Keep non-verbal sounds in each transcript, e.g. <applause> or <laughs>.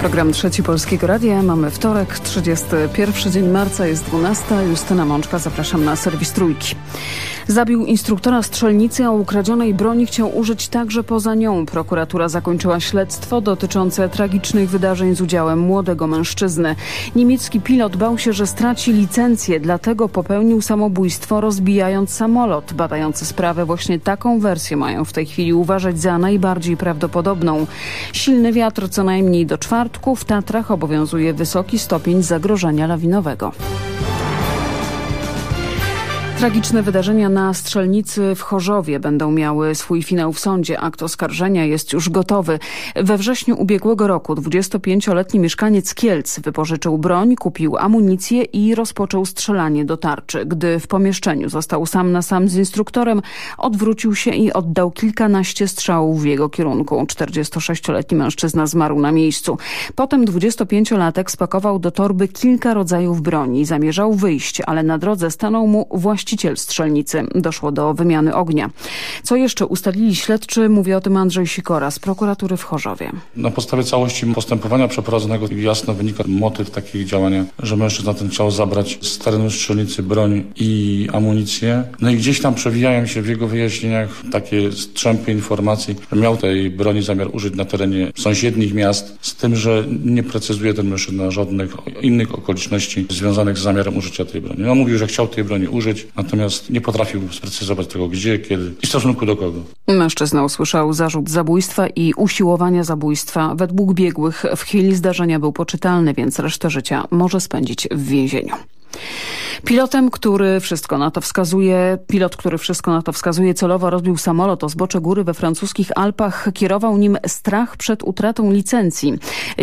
Program Trzeci Polskiego Radia. Mamy wtorek, 31 dzień marca, jest 12. Justyna Mączka, zapraszam na serwis Trójki. Zabił instruktora strzelnicy, a ukradzionej broni chciał użyć także poza nią. Prokuratura zakończyła śledztwo dotyczące tragicznych wydarzeń z udziałem młodego mężczyzny. Niemiecki pilot bał się, że straci licencję, dlatego popełnił samobójstwo rozbijając samolot. Badający sprawę właśnie taką wersję mają w tej chwili uważać za najbardziej prawdopodobną. Silny wiatr co najmniej do czwartku. W Tatrach obowiązuje wysoki stopień zagrożenia lawinowego. Tragiczne wydarzenia na strzelnicy w Chorzowie będą miały swój finał w sądzie. Akt oskarżenia jest już gotowy. We wrześniu ubiegłego roku 25-letni mieszkaniec Kielc wypożyczył broń, kupił amunicję i rozpoczął strzelanie do tarczy. Gdy w pomieszczeniu został sam na sam z instruktorem, odwrócił się i oddał kilkanaście strzałów w jego kierunku. 46-letni mężczyzna zmarł na miejscu. Potem 25-latek spakował do torby kilka rodzajów broni. Zamierzał wyjść, ale na drodze stanął mu właściciel właściciel strzelnicy. Doszło do wymiany ognia. Co jeszcze ustalili śledczy? Mówi o tym Andrzej Sikora z prokuratury w Chorzowie. Na podstawie całości postępowania przeprowadzonego jasno wynika motyw takich działania, że mężczyzna ten chciał zabrać z terenu strzelnicy broń i amunicję. No i gdzieś tam przewijają się w jego wyjaśnieniach takie strzępy informacji, że miał tej broni zamiar użyć na terenie sąsiednich miast, z tym, że nie precyzuje ten mężczyzna żadnych innych okoliczności związanych z zamiarem użycia tej broni. No mówił, że chciał tej broni użyć, natomiast nie potrafił sprecyzować tego gdzie, kiedy i w stosunku do kogo. Mężczyzna usłyszał zarzut zabójstwa i usiłowania zabójstwa. Według biegłych w chwili zdarzenia był poczytalny, więc resztę życia może spędzić w więzieniu. Pilotem, który wszystko na to wskazuje, pilot, który wszystko na to wskazuje, celowo rozbił samolot o zbocze góry we francuskich Alpach. Kierował nim strach przed utratą licencji.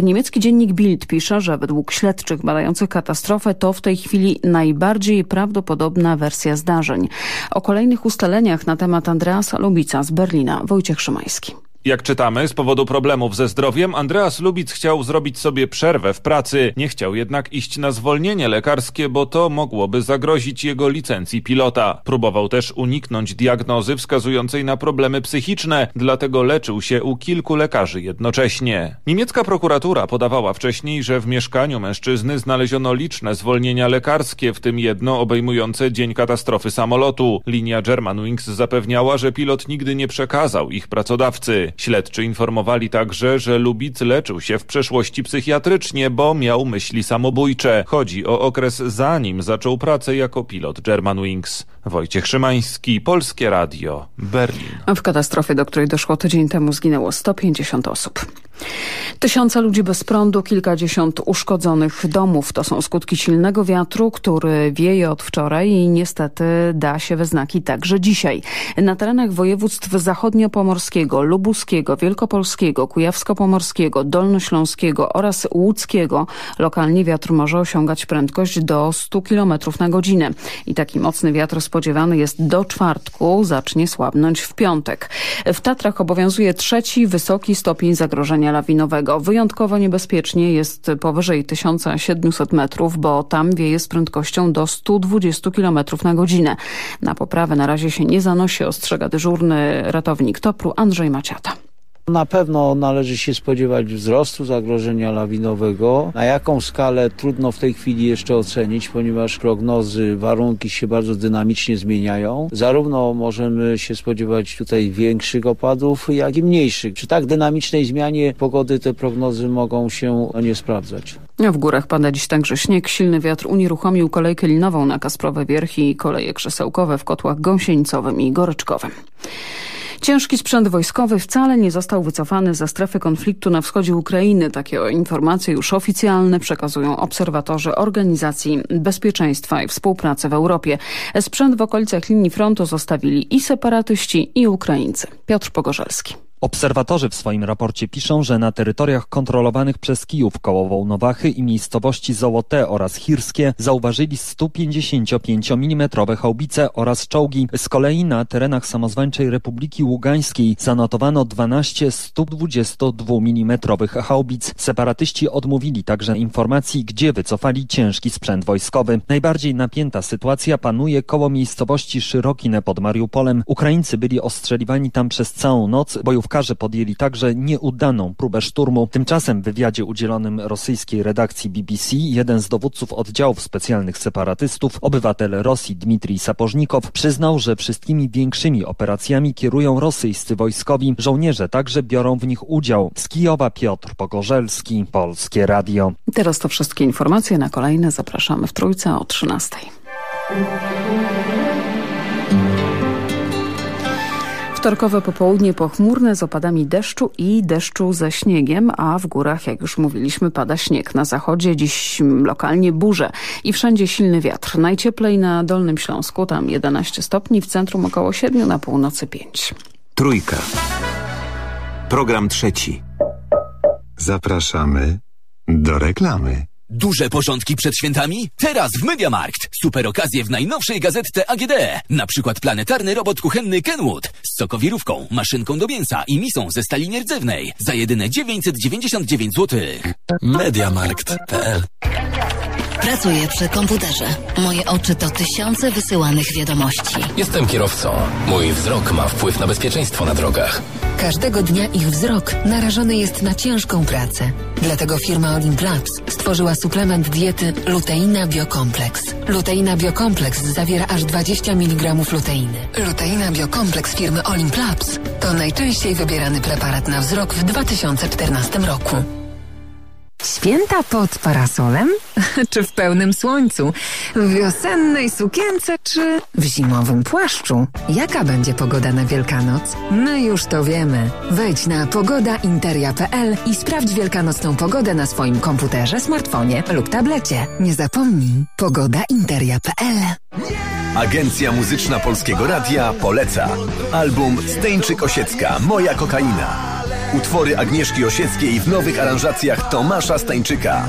Niemiecki dziennik Bild pisze, że według śledczych badających katastrofę to w tej chwili najbardziej prawdopodobna wersja zdarzeń. O kolejnych ustaleniach na temat Andreasa Lubica z Berlina Wojciech Szymański. Jak czytamy, z powodu problemów ze zdrowiem Andreas Lubic chciał zrobić sobie przerwę w pracy. Nie chciał jednak iść na zwolnienie lekarskie, bo to mogłoby zagrozić jego licencji pilota. Próbował też uniknąć diagnozy wskazującej na problemy psychiczne, dlatego leczył się u kilku lekarzy jednocześnie. Niemiecka prokuratura podawała wcześniej, że w mieszkaniu mężczyzny znaleziono liczne zwolnienia lekarskie, w tym jedno obejmujące dzień katastrofy samolotu. Linia Germanwings zapewniała, że pilot nigdy nie przekazał ich pracodawcy. Śledczy informowali także, że Lubic leczył się w przeszłości psychiatrycznie, bo miał myśli samobójcze. Chodzi o okres zanim zaczął pracę jako pilot Germanwings. Wojciech Szymański, Polskie Radio, Berlin. W katastrofie, do której doszło tydzień temu, zginęło 150 osób. Tysiące ludzi bez prądu, kilkadziesiąt uszkodzonych domów. To są skutki silnego wiatru, który wieje od wczoraj i niestety da się we znaki także dzisiaj. Na terenach województw zachodniopomorskiego, lubuskiego, wielkopolskiego, kujawsko-pomorskiego, dolnośląskiego oraz łódzkiego lokalnie wiatr może osiągać prędkość do 100 km na godzinę. I taki mocny wiatr spodziewany jest do czwartku, zacznie słabnąć w piątek. W Tatrach obowiązuje trzeci wysoki stopień zagrożenia lawinowego. Wyjątkowo niebezpiecznie jest powyżej 1700 metrów, bo tam wieje z prędkością do 120 km na godzinę. Na poprawę na razie się nie zanosi, ostrzega dyżurny ratownik Topru Andrzej Maciata. Na pewno należy się spodziewać wzrostu zagrożenia lawinowego. Na jaką skalę trudno w tej chwili jeszcze ocenić, ponieważ prognozy, warunki się bardzo dynamicznie zmieniają. Zarówno możemy się spodziewać tutaj większych opadów, jak i mniejszych. Przy tak dynamicznej zmianie pogody te prognozy mogą się nie sprawdzać. W górach pada dziś także śnieg. Silny wiatr unieruchomił kolejkę linową na Kasprowe Wierchi i koleje krzesełkowe w kotłach gąsienicowym i goryczkowym. Ciężki sprzęt wojskowy wcale nie został wycofany ze strefy konfliktu na wschodzie Ukrainy. Takie informacje już oficjalne przekazują obserwatorzy Organizacji Bezpieczeństwa i Współpracy w Europie. Sprzęt w okolicach linii frontu zostawili i separatyści, i Ukraińcy. Piotr Pogorzelski. Obserwatorzy w swoim raporcie piszą, że na terytoriach kontrolowanych przez Kijów koło Wołnowachy i miejscowości Zołote oraz Hirskie zauważyli 155 mm haubice oraz czołgi. Z kolei na terenach samozwańczej Republiki Ługańskiej zanotowano 12 122 mm haubic. Separatyści odmówili także informacji, gdzie wycofali ciężki sprzęt wojskowy. Najbardziej napięta sytuacja panuje koło miejscowości Szyrokine pod Mariupolem. Ukraińcy byli ostrzeliwani tam przez całą noc. Bojówka Kijówkarze podjęli także nieudaną próbę szturmu. Tymczasem w wywiadzie udzielonym rosyjskiej redakcji BBC jeden z dowódców oddziałów specjalnych separatystów, obywatel Rosji Dmitrij Sapożnikow, przyznał, że wszystkimi większymi operacjami kierują rosyjscy wojskowi. Żołnierze także biorą w nich udział. Z Kijowa Piotr Pogorzelski, Polskie Radio. Teraz to wszystkie informacje. Na kolejne zapraszamy w Trójce o 13. Wtorkowe popołudnie pochmurne z opadami deszczu i deszczu ze śniegiem, a w górach, jak już mówiliśmy, pada śnieg. Na zachodzie dziś lokalnie burze i wszędzie silny wiatr. Najcieplej na Dolnym Śląsku, tam 11 stopni, w centrum około 7, na północy 5. Trójka. Program trzeci. Zapraszamy do reklamy. Duże porządki przed świętami? Teraz w Mediamarkt. Super okazje w najnowszej gazetce AGD. Na przykład planetarny robot kuchenny Kenwood z sokowirówką, maszynką do mięsa i misą ze stali nierdzewnej za jedyne 999 zł. Mediamarkt.pl Pracuję przy komputerze. Moje oczy to tysiące wysyłanych wiadomości. Jestem kierowcą. Mój wzrok ma wpływ na bezpieczeństwo na drogach. Każdego dnia ich wzrok narażony jest na ciężką pracę. Dlatego firma Olimplabs stworzyła suplement diety Luteina Biokompleks. Luteina Biokompleks zawiera aż 20 mg luteiny. Luteina Biokompleks firmy Olimplabs to najczęściej wybierany preparat na wzrok w 2014 roku. Święta pod parasolem? <laughs> czy w pełnym słońcu? W wiosennej sukience czy w zimowym płaszczu? Jaka będzie pogoda na Wielkanoc? My już to wiemy. Wejdź na pogodainteria.pl i sprawdź wielkanocną pogodę na swoim komputerze, smartfonie lub tablecie. Nie zapomnij, pogodainteria.pl Agencja Muzyczna Polskiego Radia poleca. Album Steńczyk Osiecka, Moja kokaina. Utwory Agnieszki Osieckiej w nowych aranżacjach Tomasza Stańczyka.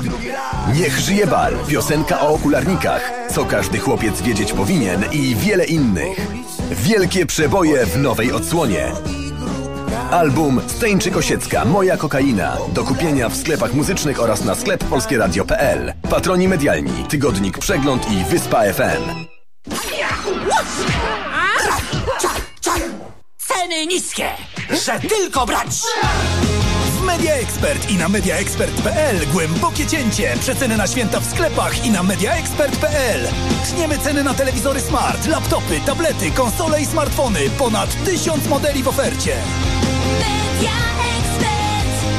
Niech żyje bal, piosenka o okularnikach, co każdy chłopiec wiedzieć powinien i wiele innych. Wielkie przeboje w nowej odsłonie. Album Steńczyk Osiecka, Moja kokaina. Do kupienia w sklepach muzycznych oraz na sklep polskieradio.pl. Patroni medialni, Tygodnik Przegląd i Wyspa FM. Ceny niskie, że tylko brać! W Media Expert i na mediaexpert.pl głębokie cięcie. Przeceny na święta w sklepach i na mediaexpert.pl. Tniemy ceny na telewizory smart, laptopy, tablety, konsole i smartfony. Ponad tysiąc modeli w ofercie. Media Expert.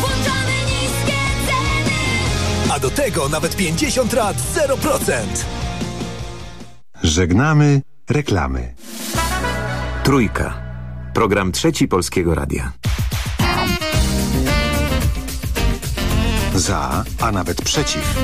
Włączamy niskie ceny. A do tego nawet 50 lat 0%. Żegnamy reklamy. Trójka. Program trzeci Polskiego Radia. Za, a nawet przeciw.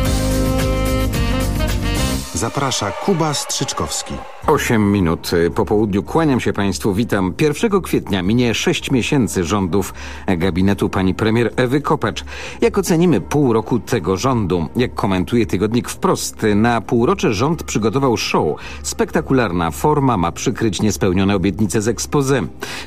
Zaprasza Kuba Strzyczkowski. 8 minut po południu. Kłaniam się Państwu, witam. 1 kwietnia minie 6 miesięcy rządów gabinetu pani premier Ewy Kopacz. Jak ocenimy pół roku tego rządu? Jak komentuje tygodnik wprost, na półrocze rząd przygotował show. Spektakularna forma ma przykryć niespełnione obietnice z expose.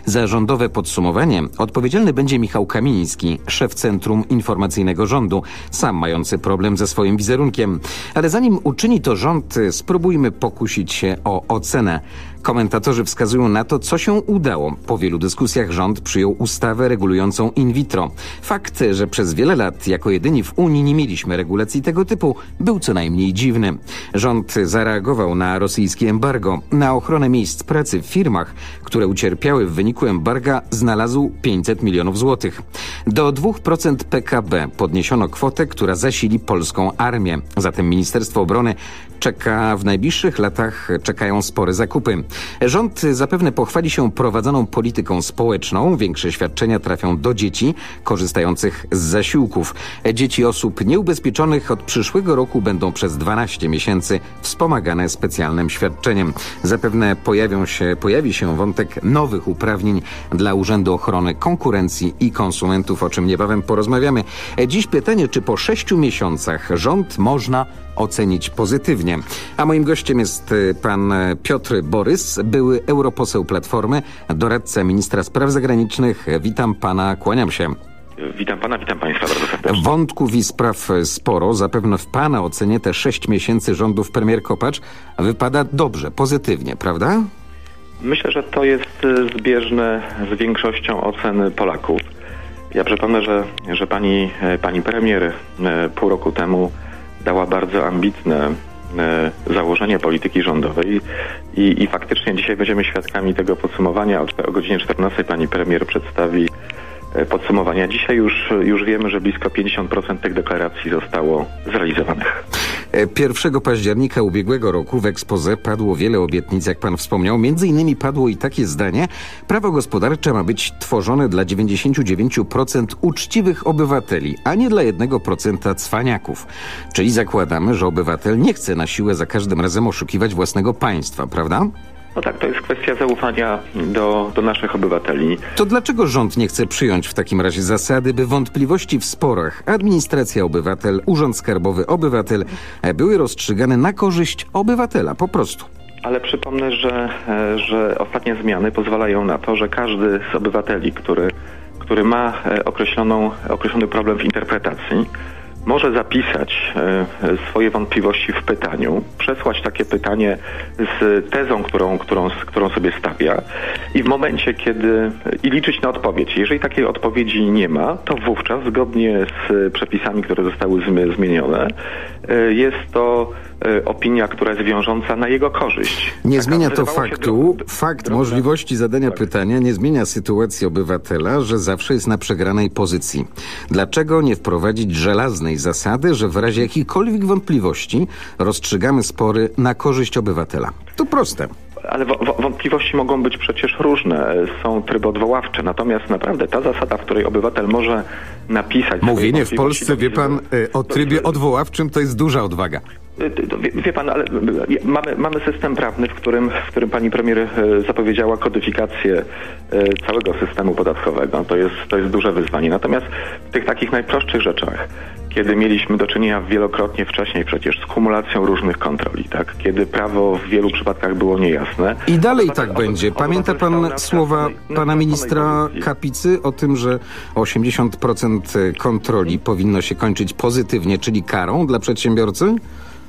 Za rządowe podsumowanie odpowiedzialny będzie Michał Kamiński, szef Centrum Informacyjnego Rządu, sam mający problem ze swoim wizerunkiem. Ale zanim uczyni to rząd, spróbujmy pokusić się o ocenę. Komentatorzy wskazują na to, co się udało. Po wielu dyskusjach rząd przyjął ustawę regulującą in vitro. Fakt, że przez wiele lat jako jedyni w Unii nie mieliśmy regulacji tego typu, był co najmniej dziwny. Rząd zareagował na rosyjskie embargo. Na ochronę miejsc pracy w firmach, które ucierpiały w wyniku embarga, znalazł 500 milionów złotych. Do 2% PKB podniesiono kwotę, która zasili polską armię. Zatem Ministerstwo Obrony czeka w najbliższych latach czekają spore zakupy. Rząd zapewne pochwali się prowadzoną polityką społeczną. Większe świadczenia trafią do dzieci korzystających z zasiłków. Dzieci osób nieubezpieczonych od przyszłego roku będą przez 12 miesięcy wspomagane specjalnym świadczeniem. Zapewne pojawią się, pojawi się wątek nowych uprawnień dla Urzędu Ochrony Konkurencji i Konsumentów, o czym niebawem porozmawiamy. Dziś pytanie, czy po sześciu miesiącach rząd można ocenić pozytywnie. A moim gościem jest pan Piotr Borys, były europoseł Platformy, doradca ministra spraw zagranicznych. Witam pana, kłaniam się. Witam pana, witam państwa bardzo serdecznie. Wątków i spraw sporo. Zapewne w pana ocenie te sześć miesięcy rządów premier Kopacz wypada dobrze, pozytywnie, prawda? Myślę, że to jest zbieżne z większością ocen Polaków. Ja przypomnę, że, że pani, e, pani premier e, pół roku temu dała bardzo ambitne założenie polityki rządowej i, i faktycznie dzisiaj będziemy świadkami tego podsumowania. O, o godzinie 14 pani premier przedstawi e, podsumowania. Dzisiaj już, już wiemy, że blisko 50% tych deklaracji zostało zrealizowanych. E, 1 października ubiegłego roku w ekspoze padło wiele obietnic, jak pan wspomniał. Między innymi padło i takie zdanie, prawo gospodarcze ma być tworzone dla 99% uczciwych obywateli, a nie dla 1% cwaniaków. Czyli zakładamy, że obywatel nie chce na siłę za każdym razem oszukiwać własnego państwa, prawda? No tak, to jest kwestia zaufania do, do naszych obywateli. To dlaczego rząd nie chce przyjąć w takim razie zasady, by wątpliwości w sporach administracja obywatel, urząd skarbowy obywatel e, były rozstrzygane na korzyść obywatela, po prostu? Ale przypomnę, że, e, że ostatnie zmiany pozwalają na to, że każdy z obywateli, który, który ma e, określoną, określony problem w interpretacji, może zapisać e, swoje wątpliwości w pytaniu, przesłać takie pytanie z tezą, którą, którą, którą sobie stawia i w momencie, kiedy i liczyć na odpowiedź. Jeżeli takiej odpowiedzi nie ma, to wówczas zgodnie z przepisami, które zostały zmi- zmienione, e, jest to e, opinia, która jest wiążąca na jego korzyść. Nie Taka zmienia to faktu, fakt możliwości zadania pytania nie zmienia sytuacji obywatela, że zawsze jest na przegranej pozycji. Dlaczego nie wprowadzić żelaznej zasady, że w razie jakichkolwiek wątpliwości rozstrzygamy spory na korzyść obywatela? To proste. Ale wo- wo- wątpliwości mogą być przecież różne, są tryby odwoławcze, natomiast naprawdę ta zasada, w której obywatel może napisać... Mówienie w Polsce, wie pan, e, o trybie odwoławczym to jest duża odwaga. Y, Wie, wie pan, ale y, y, mamy, mamy system prawny, w którym, w którym pani premier zapowiedziała kodyfikację całego systemu podatkowego. To jest, to jest duże wyzwanie. Natomiast w tych takich najprostszych rzeczach, kiedy mieliśmy do czynienia wielokrotnie wcześniej przecież z kumulacją różnych kontroli, tak? Kiedy prawo w wielu przypadkach było niejasne. I dalej tak będzie. Pamięta pan słowa pana ministra Kapicy o tym, że 80% kontroli powinno się kończyć pozytywnie, czyli karą dla przedsiębiorcy?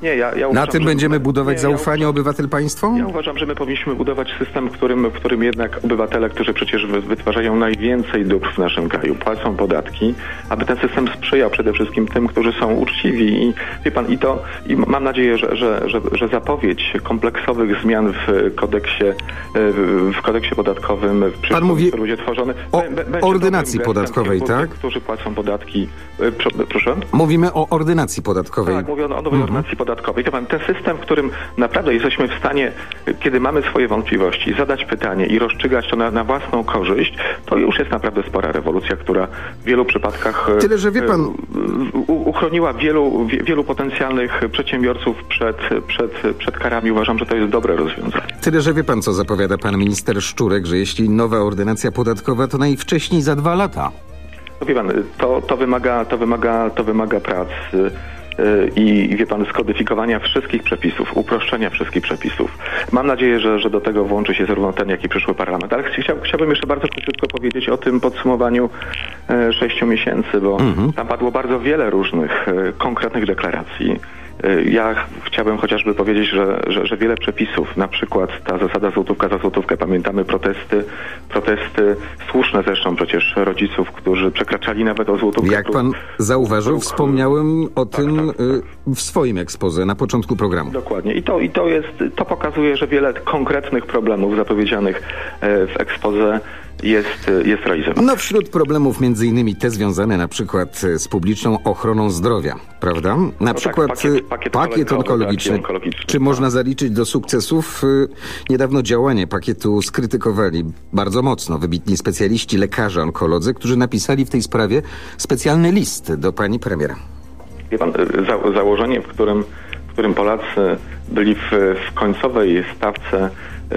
Nie, ja, ja Na uważam, tym że- będziemy budować nie, ja zaufanie obywatel-państwo? Ja uważam, że my powinniśmy budować system, w którym, w którym jednak obywatele, którzy przecież wy- wytwarzają najwięcej dóbr w naszym kraju, płacą podatki, aby ten system sprzyjał przede wszystkim tym, którzy są uczciwi. I wie pan, i to i mam nadzieję, że, że, że, że zapowiedź kompleksowych zmian w kodeksie, e, w kodeksie podatkowym w przyszłym, mówi który będzie tworzony, o ordynacji podatkowej, tak? Którzy płacą podatki. E, pro- Proszę? Mówimy o ordynacji podatkowej. Tak, mówię o nowej ordynacji podatkowej. Wie pan, ten system, w którym naprawdę jesteśmy w stanie, kiedy mamy swoje wątpliwości, zadać pytanie i rozstrzygać to na, na własną korzyść, to już jest naprawdę spora rewolucja, która w wielu przypadkach e, Tyle, że wie pan- e, u- uchroniła wielu, wie- wielu potencjalnych przedsiębiorców przed, przed, przed karami. Uważam, że to jest dobre rozwiązanie. Tyle, że wie pan, co zapowiada pan minister Szczurek, że jeśli nowa ordynacja podatkowa, to najwcześniej za dwa lata. No wie pan, to, to, wymaga, to, wymaga, to wymaga prac i wie pan, skodyfikowania wszystkich przepisów, uproszczenia wszystkich przepisów. Mam nadzieję, że, że do tego włączy się zarówno ten, jak i przyszły parlament. Ale chciał, chciałbym jeszcze bardzo króciutko powiedzieć o tym podsumowaniu e, sześciu miesięcy, bo tam padło bardzo wiele różnych e, konkretnych deklaracji. E, Ja ch- chciałbym chociażby powiedzieć, że, że, że wiele przepisów, na przykład ta zasada złotówka za złotówkę, pamiętamy protesty, protesty słuszne zresztą przecież rodziców, którzy przekraczali nawet o złotówkę. Jak pan zauważył, wspomniałem o tym y, w swoim ekspoze na początku programu. Dokładnie. I to, i to jest, to pokazuje, że wiele konkretnych problemów zapowiedzianych e, w ekspoze jest, jest realizowanych. No wśród problemów między innymi te związane na przykład z publiczną ochroną zdrowia, prawda? Na tak, przykład pakiet- y, pakiet pakiet kolorowy, onkologiczny. onkologiczny, Czy można zaliczyć do sukcesów? Y, Niedawno działanie pakietu skrytykowali bardzo mocno wybitni specjaliści, lekarze onkolodzy, którzy napisali w tej sprawie specjalny list do pani premier. Wie pan, za, założenie, w którym, w którym Polacy byli w, w końcowej stawce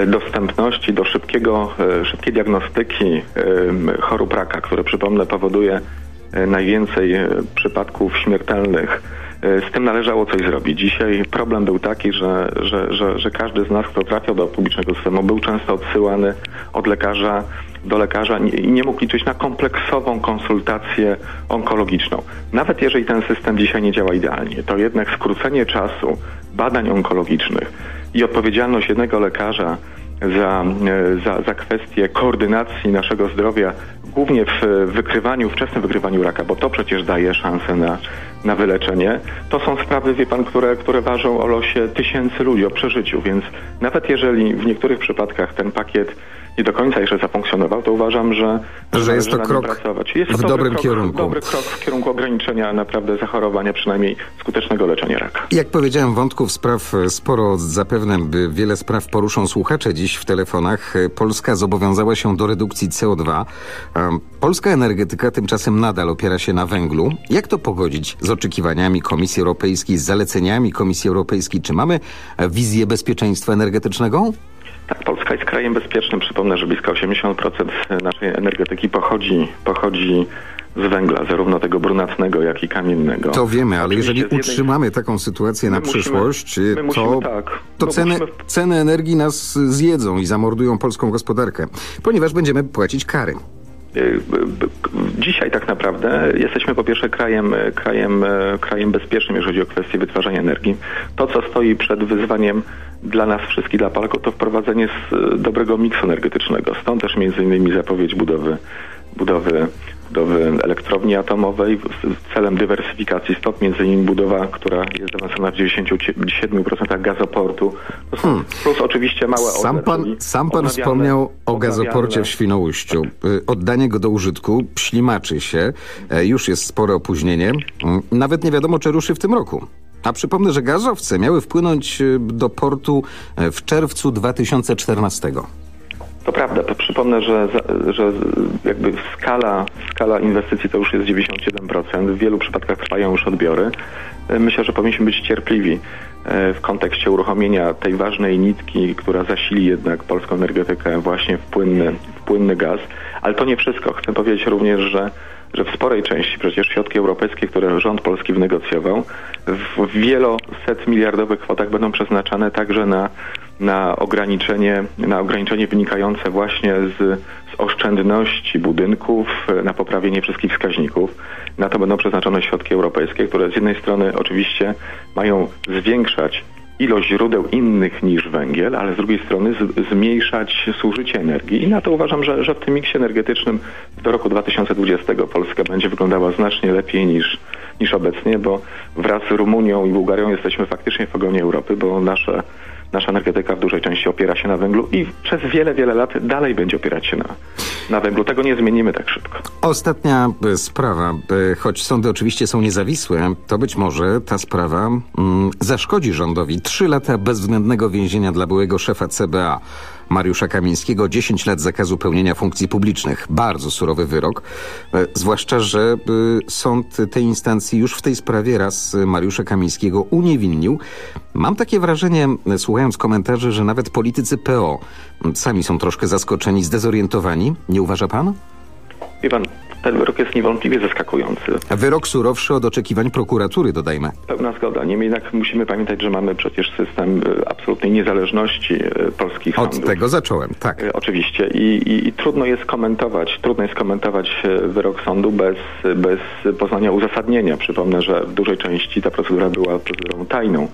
dostępności do szybkiego, e, szybkiej diagnostyki e, chorób raka, które przypomnę powoduje e, najwięcej e, przypadków śmiertelnych. E, Z tym należało coś zrobić. Dzisiaj problem był taki, że, że, że, że każdy z nas, kto trafiał do publicznego systemu, był często odsyłany od lekarza do lekarza i nie mógł liczyć na kompleksową konsultację onkologiczną. Nawet jeżeli ten system dzisiaj nie działa idealnie, to jednak skrócenie czasu badań onkologicznych i odpowiedzialność jednego lekarza za, e, za, za kwestię koordynacji naszego zdrowia, głównie w wykrywaniu, wczesnym wykrywaniu raka, bo to przecież daje szansę na, na wyleczenie. To są sprawy, wie pan, które, które ważą o losie tysięcy ludzi, o przeżyciu, więc nawet jeżeli w niektórych przypadkach ten pakiet nie do końca jeszcze zafunkcjonował, to uważam, że, Że jest to krok pracować. Jest to w dobry dobrym krok, kierunku. Dobry krok w kierunku ograniczenia naprawdę zachorowania, przynajmniej skutecznego leczenia raka. Jak powiedziałem, wątków spraw e, sporo. Zapewne by wiele spraw poruszą słuchacze dziś w telefonach. E, Polska zobowiązała się do redukcji CO2. Em, Polska energetyka tymczasem nadal opiera się na węglu. Jak to pogodzić z oczekiwaniami Komisji Europejskiej, z zaleceniami Komisji Europejskiej? Czy mamy wizję bezpieczeństwa energetycznego? Tak, Polska jest krajem bezpiecznym. Przypomnę, że blisko 80% naszej energetyki pochodzi, pochodzi z węgla, zarówno tego brunatnego, jak i kamiennego. To wiemy, ale Oczywiście jeżeli z jednej- utrzymamy taką sytuację na My musimy- przyszłość, to, musimy, tak. to No ceny, musimy- ceny energii nas zjedzą i zamordują polską gospodarkę, ponieważ będziemy płacić kary. Y, Dzisiaj tak naprawdę jesteśmy po pierwsze krajem, y, krajem, y, krajem bezpiecznym, jeżeli chodzi o kwestię wytwarzania energii. To, co stoi przed wyzwaniem dla nas wszystkich, dla Polaków, to wprowadzenie dobrego miksu energetycznego. Stąd też między innymi zapowiedź budowy, budowy, budowy elektrowni atomowej z celem dywersyfikacji. Stąd między innymi budowa, która jest zaawansowana w 97% gazoportu. Są, Plus oczywiście małe Sam OZE, pan, sam pan wspomniał o gazoporcie w Świnoujściu. Y, Oddanie go do użytku ślimaczy się. E, Już jest spore opóźnienie. Mm, Nawet nie wiadomo, czy ruszy w tym roku. A przypomnę, że gazowce miały wpłynąć y, do portu w czerwcu 2014. To prawda, to przypomnę, że, że jakby skala, skala inwestycji to już jest 97%. W wielu przypadkach trwają już odbiory. E, Myślę, że powinniśmy być cierpliwi e, w kontekście uruchomienia tej ważnej nitki, która zasili jednak polską energetykę właśnie w płynny, w płynny gaz. Ale to nie wszystko. Chcę powiedzieć również, że że w sporej części przecież środki europejskie, które rząd polski wynegocjował, w wieloset miliardowych kwotach będą przeznaczane także na, na ograniczenie, na ograniczenie wynikające właśnie z, z oszczędności budynków, na poprawienie wszystkich wskaźników. Na to będą przeznaczone środki europejskie, które z jednej strony oczywiście mają zwiększać ilość źródeł innych niż węgiel, ale z drugiej strony z, zmniejszać zużycie energii. I na to uważam, że, że w tym miksie energetycznym do roku 2020 Polska będzie wyglądała znacznie lepiej niż, niż obecnie, bo wraz z Rumunią i Bułgarią jesteśmy faktycznie w ogonie Europy, bo nasze, nasza energetyka w dużej części opiera się na węglu i przez wiele, wiele lat dalej będzie opierać się na, na węglu. Tego nie zmienimy tak szybko. Ostatnia e, sprawa, e, choć sądy oczywiście są niezawisłe, to być może ta sprawa mm, zaszkodzi rządowi. Trzy lata bezwzględnego więzienia dla byłego szefa CBA. Mariusza Kamińskiego 10 lat zakazu pełnienia funkcji publicznych. Bardzo surowy wyrok. E, Zwłaszcza, że e, sąd tej instancji już w tej sprawie raz e, Mariusza Kamińskiego uniewinnił. Mam takie wrażenie, słuchając komentarzy, że nawet politycy PO sami są troszkę zaskoczeni, zdezorientowani. Nie uważa pan? Wie pan, ten wyrok jest niewątpliwie zaskakujący. Wyrok surowszy od oczekiwań prokuratury, dodajmy. Pełna zgoda. Niemniej jednak musimy pamiętać, że mamy przecież system e, absolutnej niezależności e, polskich Od tego zacząłem, tak. E, Oczywiście I, i, i trudno jest komentować, trudno jest komentować wyrok sądu bez, bez poznania uzasadnienia. Przypomnę, że w dużej części ta procedura była procedurą tajną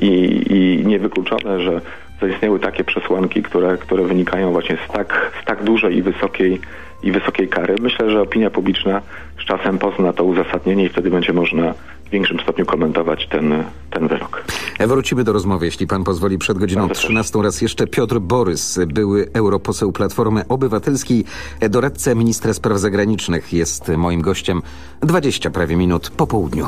i, i niewykluczone, że zaistniały takie przesłanki, które, które wynikają właśnie z tak, z tak dużej i wysokiej, i wysokiej kary. Myślę, że opinia publiczna z czasem pozna to uzasadnienie i wtedy będzie można w większym stopniu komentować ten, ten wyrok. Wrócimy do rozmowy, jeśli pan pozwoli, przed godziną 13. Raz jeszcze Piotr Borys, były europoseł Platformy Obywatelskiej, doradca ministra spraw zagranicznych, jest moim gościem 20 prawie minut po południu.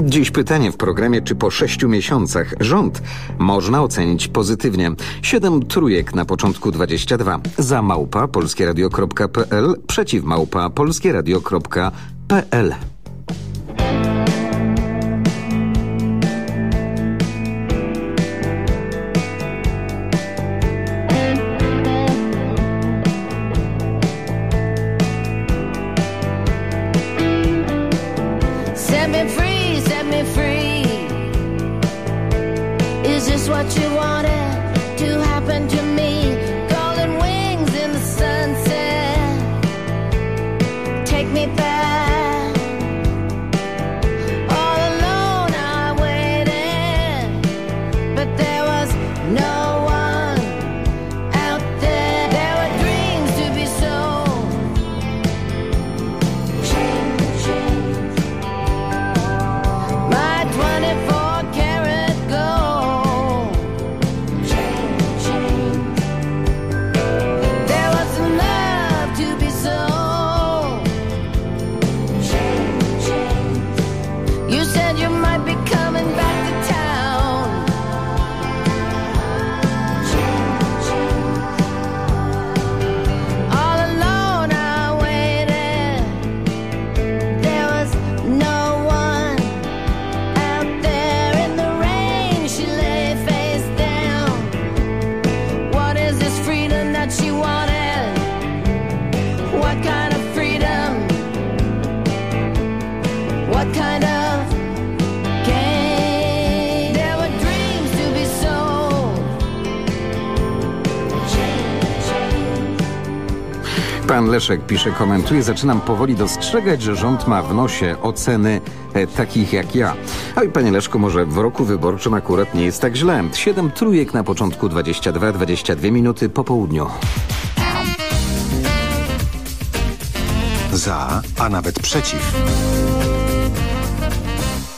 Dziś pytanie w programie, czy po sześciu miesiącach rząd można ocenić pozytywnie. Siedem trójek na początku 22. Za małpa polskieradio.pl, przeciw małpa polskieradio.pl. Leszek pisze, komentuje, zaczynam powoli dostrzegać, że rząd ma w nosie oceny e, takich jak ja. A i panie Leszku, może w roku wyborczym akurat nie jest tak źle. Siedem trójek na początku 22-22 minuty po południu. Za, a nawet przeciw.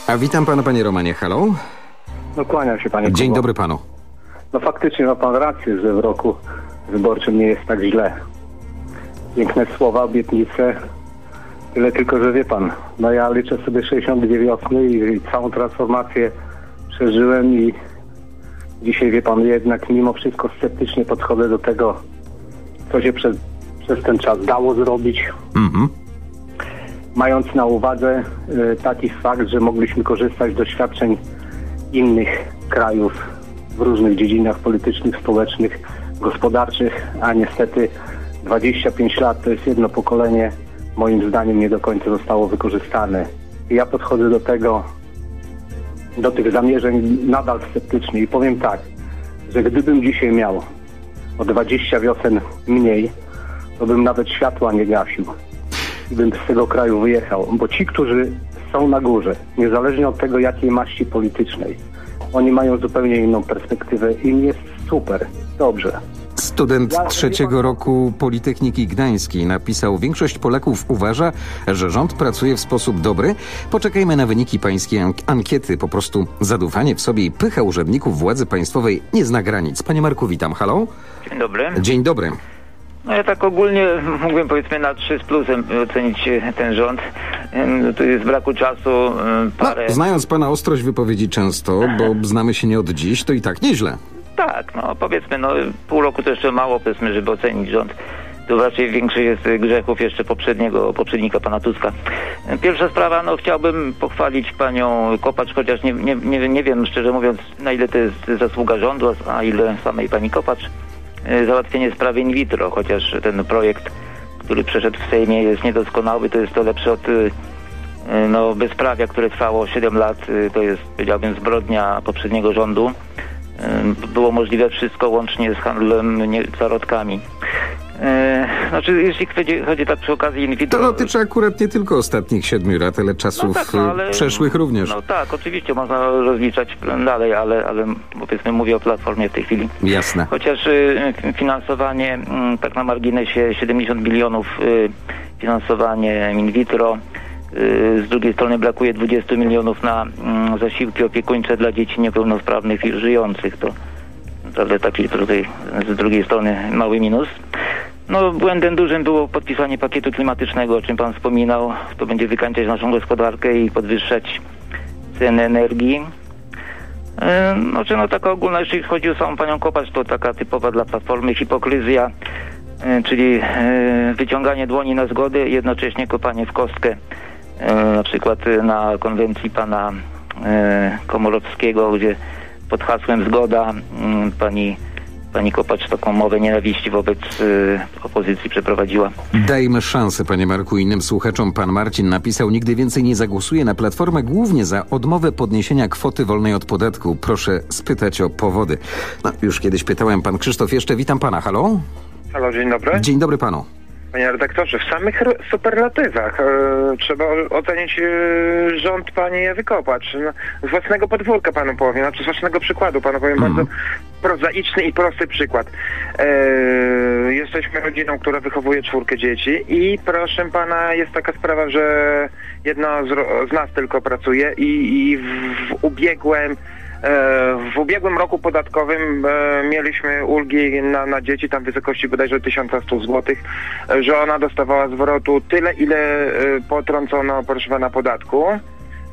A witam pana, panie Romanie, halo. No kłaniam się panie Dzień Kubo. dobry panu. No faktycznie ma pan rację, że w roku wyborczym nie jest tak źle. Piękne słowa, obietnice. Tyle tylko, że wie pan, no ja liczę sobie 62 wiosny i, i całą transformację przeżyłem i dzisiaj wie pan, jednak mimo wszystko sceptycznie podchodzę do tego, co się przez, przez ten czas dało zrobić. Mhm. Mając na uwadze e, taki fakt, że mogliśmy korzystać z doświadczeń innych krajów w różnych dziedzinach politycznych, społecznych, gospodarczych, a niestety 25 lat to jest jedno pokolenie, moim zdaniem nie do końca zostało wykorzystane. I ja podchodzę do tego, do tych zamierzeń nadal sceptycznie i powiem tak, że gdybym dzisiaj miał o 20 wiosen mniej, to bym nawet światła nie gasił i bym z tego kraju wyjechał, bo ci, którzy są na górze, niezależnie od tego, jakiej maści politycznej, oni mają zupełnie inną perspektywę i jest super, dobrze. Student trzeciego roku Politechniki Gdańskiej napisał: Większość Polaków uważa, że rząd pracuje w sposób dobry. Poczekajmy na wyniki pańskiej ank- ankiety. Po prostu zadufanie w sobie i pycha urzędników władzy państwowej nie zna granic. Panie Marku, witam. Halo? Dzień dobry. Dzień dobry. No ja tak ogólnie mógłbym powiedzmy na 3 z plusem ocenić e, ten rząd. Em, Tu jest braku czasu, em, parę... Znając pana ostrość wypowiedzi często, bo znamy się nie od dziś, to i tak nieźle. Tak, no powiedzmy, no pół roku to jeszcze mało powiedzmy, żeby ocenić rząd. Tu raczej większy jest e, grzechów jeszcze poprzedniego, poprzednika pana Tuska. E, Pierwsza sprawa, no chciałbym pochwalić panią Kopacz, chociaż nie, nie, nie, nie wiem szczerze mówiąc na ile to jest zasługa rządu, a ile samej pani Kopacz. E, Załatwienie sprawy in vitro, chociaż ten projekt, który przeszedł w Sejmie jest niedoskonały, to jest to lepsze od y, no, bezprawia, które trwało 7 lat, y, to jest powiedziałbym zbrodnia poprzedniego rządu. Było możliwe wszystko łącznie z handlem zarodkami. E, znaczy, jeśli chodzi, chodzi tak przy okazji in vitro... To dotyczy akurat nie tylko ostatnich siedmiu lat, ale czasów tak, no, ale- przeszłych również. No tak, oczywiście można rozliczać dalej, ale, ale powiedzmy mówię o Platformie w tej chwili. Jasne. Chociaż y, finansowanie, mm, tak na marginesie 70 milionów y, finansowanie in vitro, z drugiej strony brakuje 20 milionów na mm, zasiłki opiekuńcze dla dzieci niepełnosprawnych i żyjących. To naprawdę taki tutaj z drugiej strony mały minus. No błędem dużym było podpisanie pakietu klimatycznego, o czym pan wspominał. To będzie wykańczać naszą gospodarkę i podwyższać ceny energii. E, Znaczy no taka ogólna, jeśli chodzi o samą panią Kopacz, to taka typowa dla Platformy hipokryzja, e, czyli wyciąganie dłoni na zgodę i jednocześnie kopanie w kostkę. E, Na przykład e, na konwencji pana e, Komorowskiego, gdzie pod hasłem zgoda pani, pani Kopacz taką mowę nienawiści wobec e, opozycji przeprowadziła. Dajmy szansę, panie Marku, innym słuchaczom. Pan Marcin napisał, nigdy więcej nie zagłosuje na Platformę, głównie za odmowę podniesienia kwoty wolnej od podatku. Proszę spytać o powody. No, już kiedyś pytałem, pan Krzysztof jeszcze. Witam pana, halo? Halo, dzień dobry. Dzień dobry panu. Panie redaktorze, w samych superlatywach e, trzeba ocenić e, rząd pani Ewy Kopacz. No, z własnego podwórka panu powiem, znaczy z własnego przykładu panu powiem bardzo prozaiczny i prosty przykład. E, jesteśmy rodziną, która wychowuje czwórkę dzieci i proszę pana, jest taka sprawa, że jedna z, z nas tylko pracuje i, i w, w ubiegłym W ubiegłym roku podatkowym e, mieliśmy ulgi na, na dzieci tam w wysokości bodajże 1100 zł, e, że ona dostawała zwrotu tyle, ile e, potrącono, proszę pana, podatku.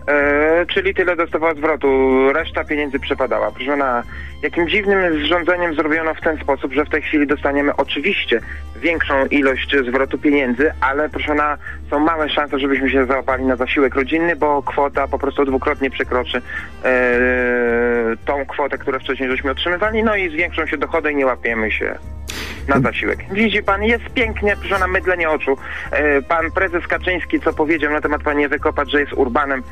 E, czyli tyle dostawała zwrotu, reszta pieniędzy przepadała. Proszę pana, jakim dziwnym zrządzeniem zrobiono w ten sposób, że w tej chwili dostaniemy oczywiście większą ilość zwrotu pieniędzy, ale proszę pana, są małe szanse, żebyśmy się załapali na zasiłek rodzinny, bo kwota po prostu dwukrotnie przekroczy e, tą kwotę, którą wcześniej żeśmy otrzymywali, no i zwiększą się dochody i nie łapiemy się na zasiłek. Widzi pan, jest pięknie, proszę na mydlenie oczu. E, pan prezes Kaczyński, co powiedział na temat pani Ewy Kopacz, że jest urbanem,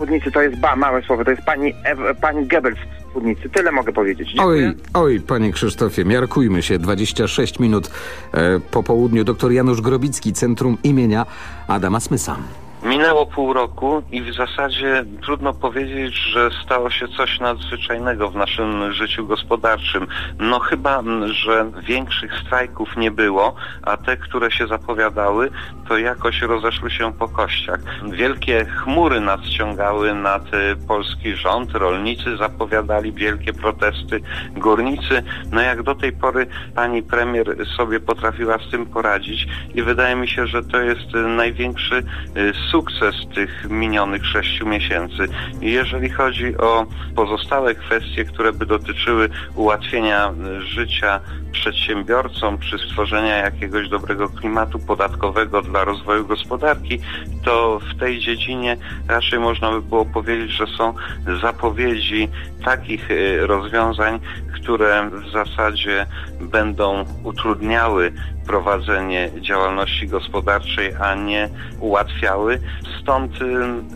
spódnicy to jest ba, małe słowo, to jest pani, Ew- pani Goebbels w spódnicy. Tyle mogę powiedzieć. Dziękuję. Oj, oj, panie Krzysztofie, miarkujmy się. 26 minut e, po południu. Doktor Janusz Grobicki, Centrum imienia Adama Smysa. Minęło pół roku i w zasadzie trudno powiedzieć, że stało się coś nadzwyczajnego w naszym życiu gospodarczym. No chyba, że większych strajków nie było, a te, które się zapowiadały, to jakoś rozeszły się po kościach. Wielkie chmury nadciągały nad y, polski rząd, rolnicy zapowiadali wielkie protesty, górnicy. No jak do tej pory pani premier sobie potrafiła z tym poradzić i wydaje mi się, że to jest y, największy y, sukces tych minionych sześciu miesięcy. Jeżeli chodzi o pozostałe kwestie, które by dotyczyły ułatwienia y, życia przedsiębiorcom czy stworzenia jakiegoś dobrego klimatu podatkowego dla rozwoju gospodarki, to w tej dziedzinie raczej można by było powiedzieć, że są zapowiedzi takich y, rozwiązań, które w zasadzie będą utrudniały prowadzenie działalności gospodarczej, a nie ułatwiały. Stąd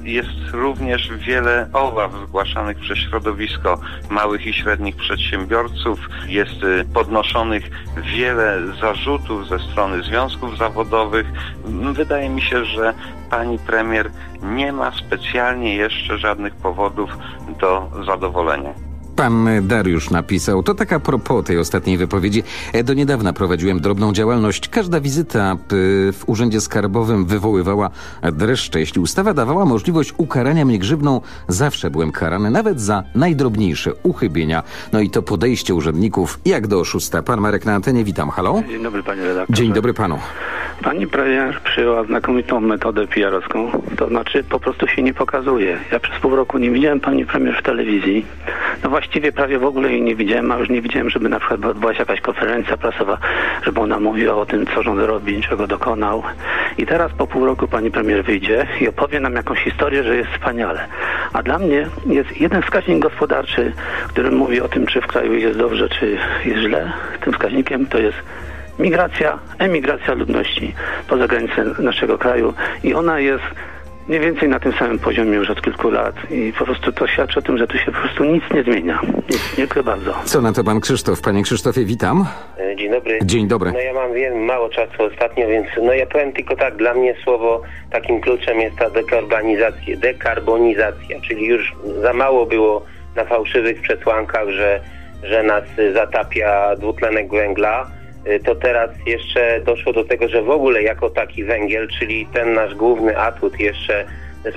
jest również wiele obaw zgłaszanych przez środowisko małych i średnich przedsiębiorców. Jest y, podnoszonych wiele zarzutów ze strony związków zawodowych. Wydaje mi się, że pani premier nie ma specjalnie jeszcze żadnych powodów do zadowolenia. Pan Dariusz napisał, to taka propos tej ostatniej wypowiedzi. E, Do niedawna prowadziłem drobną działalność. Każda wizyta p, w Urzędzie Skarbowym wywoływała dreszcze. Jeśli ustawa dawała możliwość ukarania mnie grzywną, zawsze byłem karany, nawet za najdrobniejsze uchybienia. No i to podejście urzędników jak do oszusta. Pan Marek na antenie, witam, halo? Dzień dobry panie redaktorze. Dzień dobry panu. Pani premier przyjęła znakomitą metodę PR-owską, to znaczy po prostu się nie pokazuje. Ja przez pół roku nie widziałem pani premier w telewizji. No właściwie prawie w ogóle jej nie widziałem, a już nie widziałem, żeby na przykład jakaś konferencja prasowa, żeby ona mówiła o tym, co rząd robi, czego dokonał. I teraz po pół roku pani premier wyjdzie i opowie nam jakąś historię, że jest wspaniale. A dla mnie jest jeden wskaźnik gospodarczy, który mówi o tym, czy w kraju jest dobrze, czy jest źle. Tym wskaźnikiem to jest migracja, emigracja ludności poza granice naszego kraju i ona jest mniej więcej na tym samym poziomie już od kilku lat i po prostu to świadczy o tym, że tu się po prostu nic nie zmienia. Nic, dziękuję bardzo. Co na to pan Krzysztof? Panie Krzysztofie, witam. E, Dzień dobry. Dzień dobry. No ja mam wiem, mało czasu ostatnio, więc no ja powiem tylko tak, dla mnie słowo takim kluczem jest ta dekarbonizacja, dekarbonizacja, czyli już za mało było na fałszywych przesłankach, że, że nas zatapia dwutlenek węgla. Y, To teraz jeszcze doszło do tego, że w ogóle jako taki węgiel, czyli ten nasz główny atut jeszcze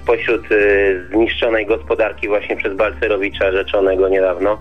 spośród y, zniszczonej gospodarki właśnie przez Balcerowicza rzeczonego niedawno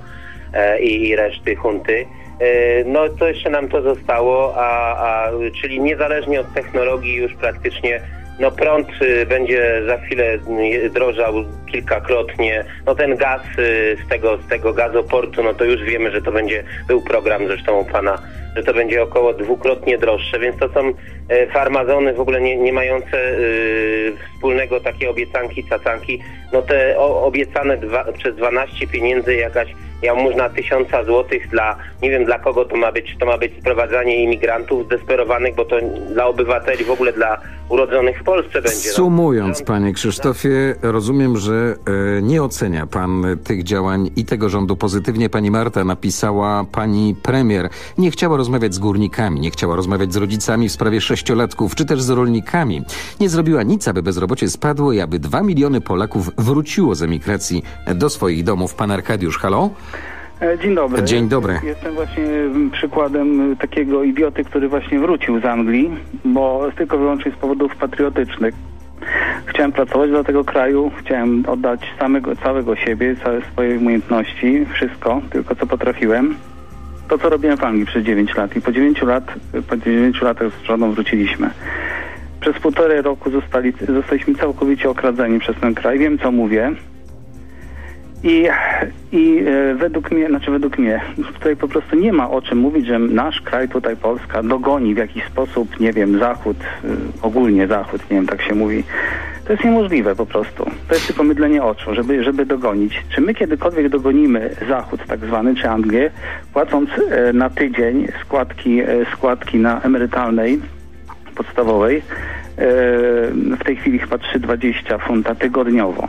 e, i, reszty hunty, E, No to jeszcze nam to zostało, a, a czyli niezależnie od technologii już praktycznie no prąd y, będzie za chwilę y, drożał kilkakrotnie. No ten gaz y, z tego, z tego gazoportu, no to już wiemy, że to będzie, był program zresztą u pana, że to będzie około dwukrotnie droższe, więc to są e, farmazony w ogóle nie, nie mające y, wspólnego takie obiecanki, cacanki. No te obiecane dwa, przez 12 pieniędzy jakaś ja można tysiąca złotych dla, nie wiem dla kogo to ma być, to ma być sprowadzanie imigrantów zdesperowanych, bo to dla obywateli, w ogóle dla urodzonych w Polsce będzie. No. Sumując, panie Krzysztofie, rozumiem, że e, nie ocenia pan tych działań i tego rządu pozytywnie. Pani Marta napisała, pani premier nie chciała rozmawiać z górnikami, nie chciała rozmawiać z rodzicami w sprawie sześciolatków, czy też z rolnikami. Nie zrobiła nic, aby bezrobocie spadło i aby dwa miliony Polaków wróciło z emigracji do swoich domów. Pan Arkadiusz, halo? E, Dzień dobry. Dzień dobry. Jestem właśnie przykładem y, takiego idioty, który właśnie wrócił z Anglii, bo tylko wyłącznie z powodów patriotycznych. Chciałem pracować dla tego kraju, chciałem oddać samego, całego siebie, całe swoje umiejętności, wszystko, tylko co potrafiłem. To, co robiłem w Anglii przez 9 lat i po 9 lat, po 9 latach z żoną wróciliśmy. Przez półtorej roku zostali, zostaliśmy całkowicie okradzeni przez ten kraj. Wiem, co mówię. I, i e, według mnie, znaczy według mnie, tutaj po prostu nie ma o czym mówić, że nasz kraj, tutaj Polska, dogoni w jakiś sposób, nie wiem, Zachód, y, ogólnie Zachód, nie wiem, tak się mówi. To jest niemożliwe po prostu. To jest tylko mydlenie oczu, żeby, żeby dogonić. Czy my kiedykolwiek dogonimy Zachód tak zwany, czy Anglię, płacąc e, na tydzień składki, e, składki na emerytalnej, podstawowej, e, w tej chwili chyba 3,20 funta tygodniowo.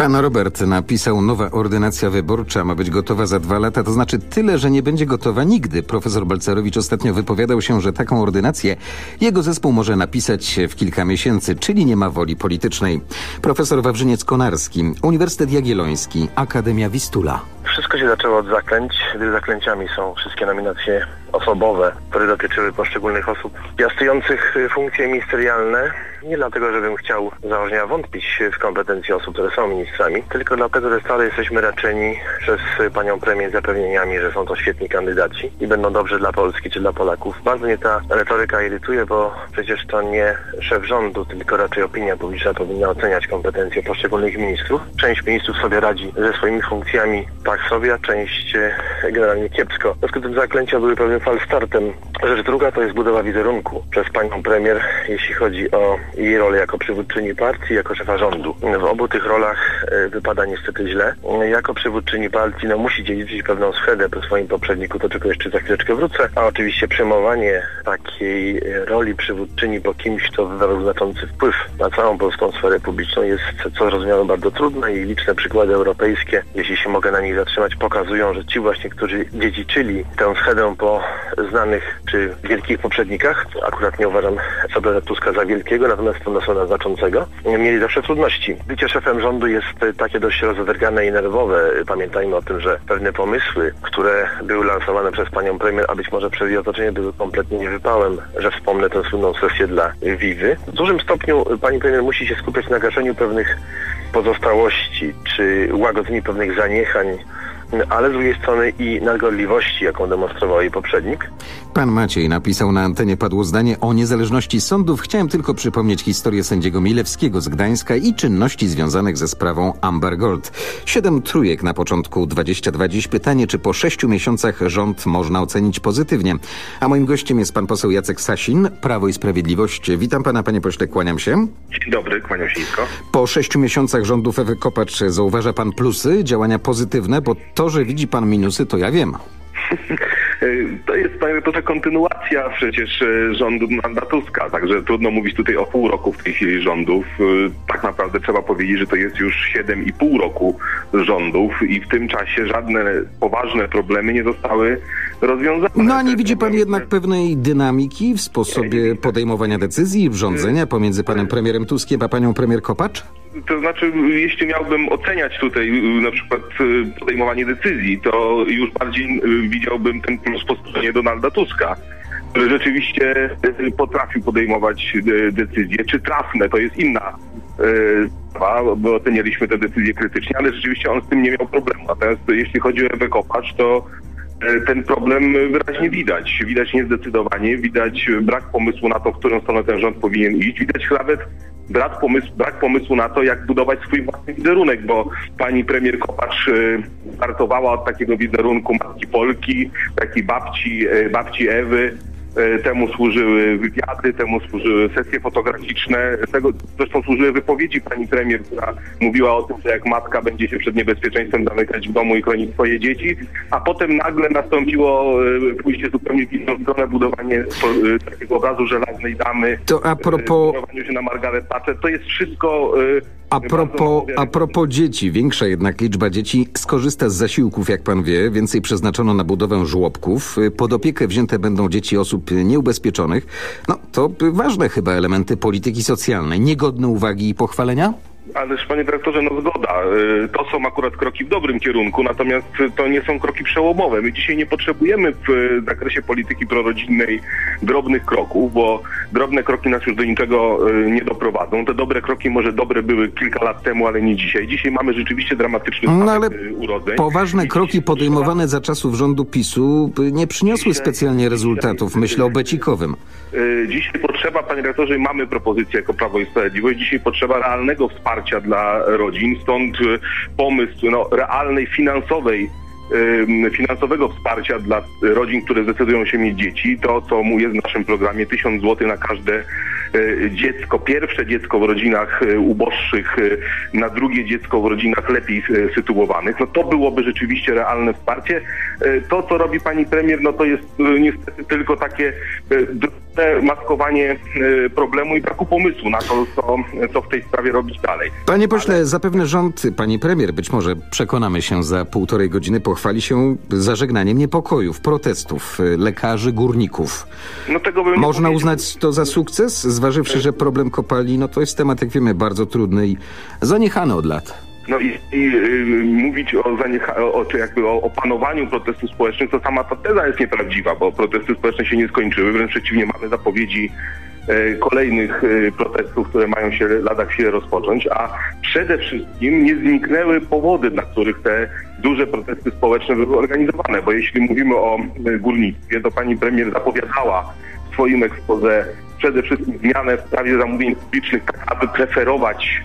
Pan Robert napisał, nowa ordynacja wyborcza ma być gotowa za dwa lata, to znaczy tyle, że nie będzie gotowa nigdy. Profesor Balcerowicz ostatnio wypowiadał się, że taką ordynację jego zespół może napisać w kilka miesięcy, czyli nie ma woli politycznej. Profesor Wawrzyniec-Konarski, Uniwersytet Jagielloński, Akademia Wistula. Wszystko się zaczęło od zaklęć, gdy zaklęciami są wszystkie nominacje osobowe, które dotyczyły poszczególnych osób piastujących funkcje ministerialne. Nie dlatego, żebym chciał założenia wątpić w kompetencje osób, które są ministrami, tylko dlatego, że stale jesteśmy raczeni przez panią premier zapewnieniami, że są to świetni kandydaci i będą dobrze dla Polski czy dla Polaków. Bardzo mnie ta retoryka irytuje, bo przecież to nie szef rządu, tylko raczej opinia publiczna powinna oceniać kompetencje poszczególnych ministrów. Część ministrów sobie radzi ze swoimi funkcjami tak sobie, a część y, generalnie kiepsko. W związku z tym zaklęcia były pewnym falstartem. Rzecz druga to jest budowa wizerunku przez panią premier, jeśli chodzi o jej rolę jako przywódczyni partii, jako szefa rządu. W obu tych rolach e, wypada niestety źle. Jako przywódczyni partii no, musi dziedziczyć pewną schedę po swoim poprzedniku, do czego jeszcze za chwileczkę wrócę, a oczywiście przejmowanie takiej e, roli przywódczyni po kimś, kto wywarł znaczący wpływ na całą polską sferę publiczną jest, co zrozumiałe, bardzo trudne i liczne przykłady europejskie, jeśli się mogę na nich zatrzymać, pokazują, że ci właśnie, którzy dziedziczyli tę schedę po znanych czy wielkich poprzednikach, akurat nie uważam Sabera Tuska za wielkiego, natomiast Tomasona znaczącego, mieli zawsze trudności. Bycie szefem rządu jest takie dość rozedergane i nerwowe. Pamiętajmy o tym, że pewne pomysły, które były lansowane przez panią premier, a być może przez jej otoczenie były kompletnie niewypałem, że wspomnę tę słynną sesję dla Wiwy. W dużym stopniu pani premier musi się skupiać na gaszeniu pewnych pozostałości, czy łagodzeniu pewnych zaniechań, ale z drugiej strony i nadgorliwości, jaką demonstrował jej poprzednik. Pan Maciej napisał na antenie padło zdanie o niezależności sądów. Chciałem tylko przypomnieć historię sędziego Milewskiego z Gdańska i czynności związanych ze sprawą Amber Gold. Siedem trójek na początku 22. Dziś pytanie, czy po sześciu miesiącach rząd można ocenić pozytywnie. A moim gościem jest pan poseł Jacek Sasin, Prawo i Sprawiedliwość. Witam pana, panie pośle, kłaniam się. Dzień dobry, kłaniam się nisko. Po sześciu miesiącach rządów Ewy Kopacz zauważa pan plusy, działania pozytywne, bo to, że widzi pan minusy, to ja wiem. <laughs> To jest, panie rektorze, kontynuacja przecież e, rządu Donalda Tuska, także trudno mówić tutaj o pół roku w tej chwili rządów. E, Tak naprawdę trzeba powiedzieć, że to jest już 7,5 roku rządów i w tym czasie żadne poważne problemy nie zostały rozwiązane. No a nie widzi pan jednak pewnej dynamiki w sposobie podejmowania decyzji i rządzenia pomiędzy panem premierem Tuskiem a panią premier Kopacz? To znaczy, jeśli miałbym oceniać tutaj y, na przykład y, podejmowanie decyzji, to już bardziej y, widziałbym ten plus po stronie Donalda Tuska, który rzeczywiście potrafił podejmować decyzje. Czy trafne, to jest inna sprawa, bo ocenialiśmy te decyzje krytycznie, ale rzeczywiście on z tym nie miał problemu. Natomiast jeśli chodzi o Ewę Kopacz, to ten problem wyraźnie widać. Widać niezdecydowanie, widać brak pomysłu na to, w którą stronę ten rząd powinien iść. Widać nawet brak pomysłu, brak pomysłu na to, jak budować swój własny wizerunek, bo pani premier Kopacz y, startowała od takiego wizerunku matki Polki, takiej babci, y, babci Ewy. Y, Temu służyły wywiady, temu służyły sesje fotograficzne, tego zresztą służyły wypowiedzi pani premier, która mówiła o tym, że jak matka będzie się przed niebezpieczeństwem zamykać w domu i chronić swoje dzieci, a potem nagle nastąpiło y, pójście zupełnie w inną stronę, budowanie y, takiego obrazu żelaznej damy, To a propos... się na Margaret Thatcher. To jest wszystko... A propos, a propos dzieci, większa jednak liczba dzieci skorzysta z zasiłków, jak pan wie, więcej przeznaczono na budowę żłobków. Pod opiekę wzięte będą dzieci osób nieubezpieczonych. No to ważne chyba elementy polityki socjalnej, niegodne uwagi i pochwalenia? Ależ panie dyrektorze, no zgoda. Y, To są akurat kroki w dobrym kierunku, natomiast to nie są kroki przełomowe. My dzisiaj nie potrzebujemy w y, zakresie polityki prorodzinnej drobnych kroków, bo drobne kroki nas już do niczego y, nie doprowadzą. Te dobre kroki może dobre były kilka lat temu, ale nie dzisiaj. Dzisiaj mamy rzeczywiście dramatyczny No ale urodzeń. poważne kroki podejmowane za czasów rządu PiSu nie przyniosły specjalnie rezultatów. Myślę o becikowym. Dzisiaj potrzeba, panie rektorze, i mamy propozycję jako Prawo i Sprawiedliwość, dzisiaj potrzeba realnego wsparcia dla rodzin, stąd y, pomysł no, realnej, finansowej finansowego wsparcia dla rodzin, które zdecydują się mieć dzieci. To, co mu jest w naszym programie, 1000 zł na każde y, dziecko, pierwsze dziecko w rodzinach y, uboższych, na drugie dziecko w rodzinach lepiej sytuowanych. No to byłoby rzeczywiście realne wsparcie. To, co robi pani premier, no to jest niestety tylko takie maskowanie e, problemu i braku pomysłu na to, co, co w tej sprawie robić dalej. Panie pośle, zapewne rząd, pani premier, być może przekonamy się za półtorej godziny, pochwali się zażegnaniem niepokojów, protestów y, lekarzy, górników. No tego bym Można uznać to za sukces, zważywszy, że problem kopalni, no to jest temat, jak wiemy, bardzo trudny i zaniechany od lat. No i, i y, mówić o, zaniecha- o, czy jakby o opanowaniu protestów społecznych, to sama ta teza jest nieprawdziwa, bo protesty społeczne się nie skończyły, wręcz przeciwnie, mamy zapowiedzi e, kolejnych e, protestów, które mają się lada chwilę rozpocząć, a przede wszystkim nie zniknęły powody, dla których te duże protesty społeczne były organizowane, bo jeśli mówimy o e, górnictwie, to pani premier zapowiadała w swoim ekspoze przede wszystkim zmianę w prawie zamówień publicznych, tak aby preferować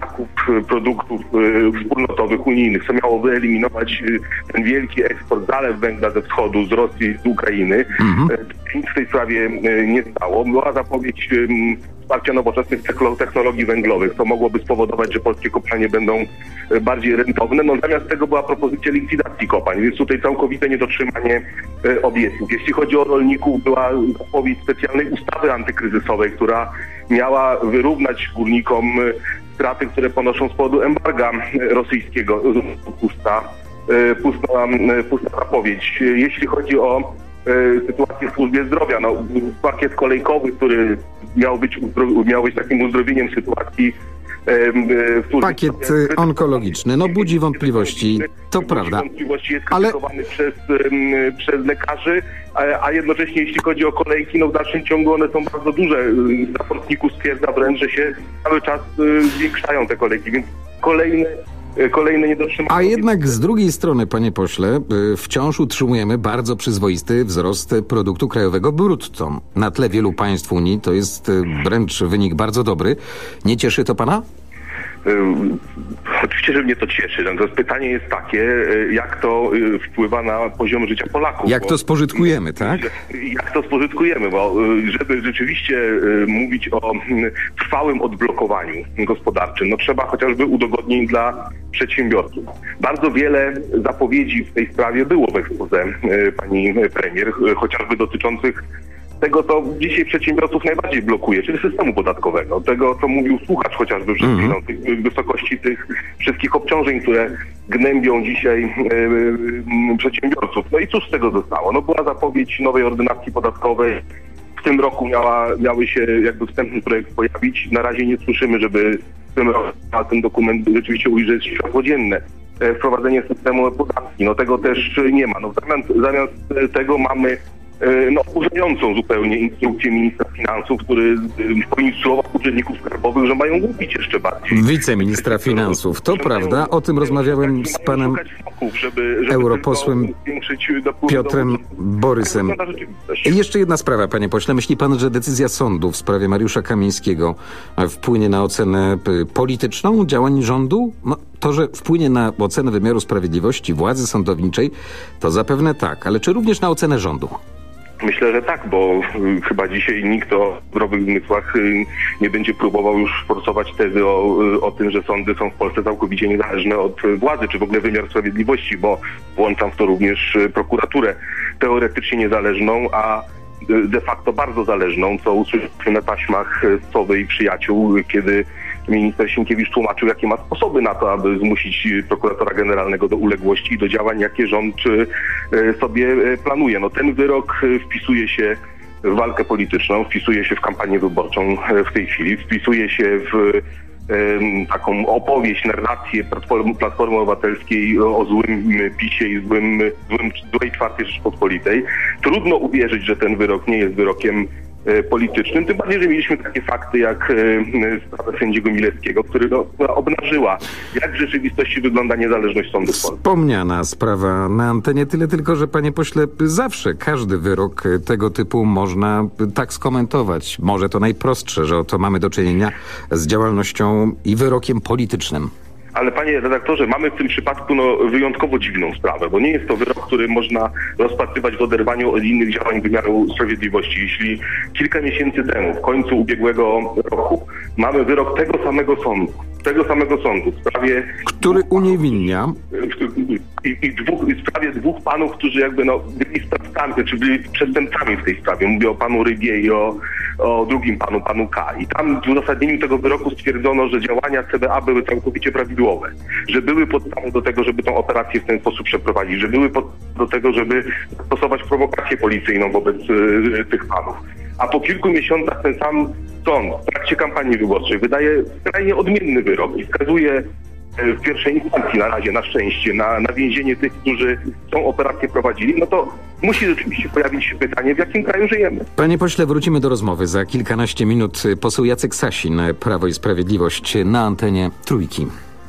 zakup produktów e, wspólnotowych, unijnych, co miało wyeliminować e, ten wielki eksport zalew węgla ze wschodu, z Rosji, z Ukrainy. E, Nic w tej sprawie nie stało. Była zapowiedź wsparcia nowoczesnych techno- technologii węglowych, co mogłoby spowodować, że polskie kopalnie będą e, bardziej rentowne. No zamiast tego była propozycja likwidacji kopalń, więc tutaj całkowite niedotrzymanie e, obietnic. Jeśli chodzi o rolników, była zapowiedź specjalnej ustawy antykryzysowej, która miała wyrównać górnikom e, straty, które ponoszą z powodu embarga rosyjskiego. Pusta, pusta, pusta zapowiedź. Jeśli chodzi o sytuację w służbie zdrowia, no, pakiet kolejkowy, który miał być, miał być takim uzdrowieniem sytuacji e, w Pakiet onkologiczny, no budzi wątpliwości, to prawda. wątpliwości jest Ale- przez, przez lekarzy, a, jednocześnie jeśli chodzi o kolejki, no w dalszym ciągu one są bardzo duże. Zapomniku stwierdza wręcz, że się cały czas y, zwiększają te kolejki, więc kolejne, kolejne niedotrzymanie. A jednak z drugiej strony, panie pośle, y, wciąż utrzymujemy bardzo przyzwoisty wzrost produktu krajowego brutto. Na tle wielu państw Unii to jest y, wręcz wynik bardzo dobry. Nie cieszy to pana? Oczywiście, że mnie to cieszy. Natomiast pytanie jest takie, y, jak to y, wpływa na poziom życia Polaków. Jak to spożytkujemy, tak? jak to spożytkujemy, bo y, żeby rzeczywiście mówić o mm, trwałym odblokowaniu gospodarczym, no trzeba chociażby udogodnień dla przedsiębiorców. Bardzo wiele zapowiedzi w tej sprawie było w ekspoze pani premier, chociażby dotyczących tego, co dzisiaj przedsiębiorców najbardziej blokuje, czyli systemu podatkowego. Tego, co mówił słuchacz chociażby przed chwilą, tych wysokości tych wszystkich obciążeń, które gnębią dzisiaj y, y, przedsiębiorców. No i cóż z tego zostało? No była zapowiedź nowej ordynacji podatkowej. W tym roku miała, miały się jakby wstępny projekt pojawić. Na razie nie słyszymy, żeby w tym roku ten dokument rzeczywiście ujrzeć światło dzienne. E, Wprowadzenie systemu podatki, no tego też nie ma. No zamiast, zamiast e, tego mamy e, no, oburzającą zupełnie instrukcję ministra finansów, który e, poinstruował urzędników skarbowych, że mają łupić jeszcze bardziej. Wiceministra finansów. To prawda, o tym rozmawiałem z panem europosłem Piotrem Borysem. jeszcze jedna sprawa, panie pośle. Myśli pan, że decyzja sądu w sprawie Mariusza Kamińskiego wpłynie na ocenę polityczną działań rządu? No, to, że wpłynie na ocenę wymiaru sprawiedliwości władzy sądowniczej, to zapewne tak, ale czy również na ocenę rządu? Myślę, że tak, bo y, chyba dzisiaj nikt o zdrowych zmysłach y, nie będzie próbował już forsować tezy o, y, o tym, że sądy są w Polsce całkowicie niezależne od władzy, czy w ogóle wymiar sprawiedliwości, bo włączam w to również prokuraturę teoretycznie niezależną, a de facto bardzo zależną, co usłyszeliśmy na taśmach Sowy i przyjaciół, kiedy minister Sienkiewicz tłumaczył, jakie ma sposoby na to, aby zmusić y, prokuratora generalnego do uległości i do działań, jakie rząd y, y, sobie planuje. No ten wyrok wpisuje się w walkę polityczną, wpisuje się w kampanię wyborczą w tej chwili, wpisuje się w taką opowieść, narrację Platformy, Obywatelskiej o, złym PiSie i złym, złym, złej czwartej Rzeczpospolitej. Trudno uwierzyć, że ten wyrok nie jest wyrokiem e, politycznym, tym bardziej, że mieliśmy takie fakty jak e, e, sprawa sędziego Milewskiego, który no, obnażyła, jak w rzeczywistości wygląda niezależność sądów w Polsce. Wspomniana sprawa na antenie, tyle tylko, że panie pośle, zawsze każdy wyrok y, tego typu można tak skomentować. Może to najprostsze, że oto mamy do czynienia z działalnością i wyrokiem politycznym. Ale panie redaktorze, mamy w tym przypadku no, wyjątkowo dziwną sprawę, bo nie jest to wyrok, który można rozpatrywać w oderwaniu od innych działań wymiaru sprawiedliwości. Jeśli kilka miesięcy temu, w końcu ubiegłego roku, mamy wyrok tego samego sądu, tego samego sądu w sprawie Który uniewinnia i, i, dwóch, w sprawie dwóch panów, którzy jakby no, byli sprawcami, czy byli przestępcami w tej sprawie. Mówię o panu Rybie i o, o drugim panu, panu K. I tam w uzasadnieniu tego wyroku stwierdzono, że działania CBA były całkowicie prawidłowe, że były podstawy do tego, żeby tą operację w ten sposób przeprowadzić, że były podstawy do tego, żeby stosować prowokację policyjną wobec y, tych panów. A po kilku miesiącach ten sam sąd w trakcie kampanii wyborczej wydaje skrajnie odmienny wyrok i wskazuje e, w pierwszej instancji na razie, na szczęście, na, na więzienie tych, którzy tą operację prowadzili, no to musi rzeczywiście pojawić się pytanie, w jakim kraju żyjemy. Panie pośle, wrócimy do rozmowy za kilkanaście minut. Poseł Jacek Sasin, Prawo i Sprawiedliwość na antenie Trójki.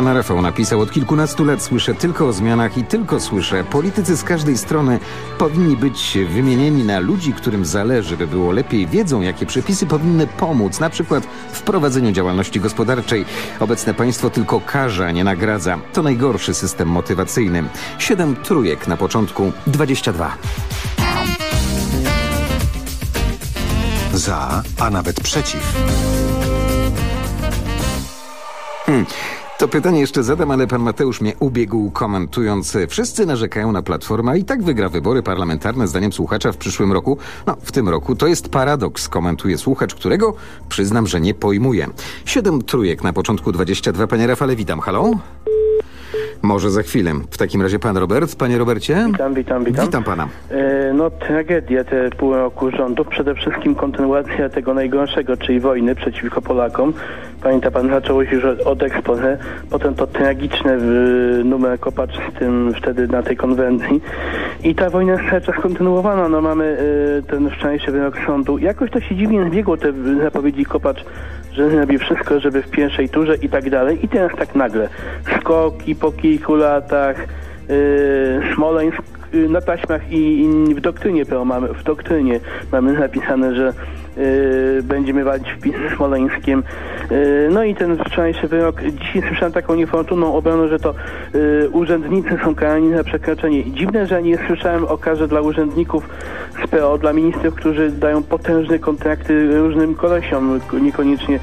Pan Rafał napisał, od kilkunastu lat słyszę tylko o zmianach i tylko słyszę, politycy z każdej strony powinni być wymienieni na ludzi, którym zależy, by było lepiej, wiedzą, jakie przepisy powinny pomóc, na przykład w prowadzeniu działalności gospodarczej. Obecne państwo tylko karze, a nie nagradza. To najgorszy system motywacyjny. Siedem trójek na początku, 22. Za, a nawet przeciw. Hmm. To pytanie jeszcze zadam, ale pan Mateusz mnie ubiegł komentując. Wszyscy narzekają na Platformę, a i tak wygra wybory parlamentarne zdaniem słuchacza w przyszłym roku. No, w tym roku to jest paradoks, komentuje słuchacz, którego przyznam, że nie pojmuję. Siedem trójek na początku 22. Panie Rafale, witam. Halo? Może za chwilę. W takim razie pan Robert. Panie Robercie? Witam, witam, witam. Witam pana. E, No tragedia te pół roku rządów, przede wszystkim kontynuacja tego najgorszego, czyli wojny przeciwko Polakom. Pamięta pan, zaczęło się już od- expose, potem to tragiczne y, numer kopacz z tym wtedy na tej konwencji. I ta wojna jest cały czas kontynuowana. No mamy y, ten wczorajszy wyrok sądu. Jakoś to się dziwnie zbiegło te zapowiedzi kopacz, że zrobi wszystko, żeby w pierwszej turze i tak dalej. I teraz tak nagle. Skoki po kilku latach, yy, Smoleńsk yy, na taśmach i, i w doktrynie mamy, w doktrynie mamy napisane, że będziemy walczyć w PiS z Smoleńskiem. Yy, no i ten wczorajszy wyrok, dzisiaj słyszałem taką niefortunną obronę, że to yy, urzędnicy są karani za przekroczenie. Dziwne, że nie słyszałem o karze dla urzędników z PO, dla ministrów, którzy dają potężne kontrakty różnym kolesiom, niekoniecznie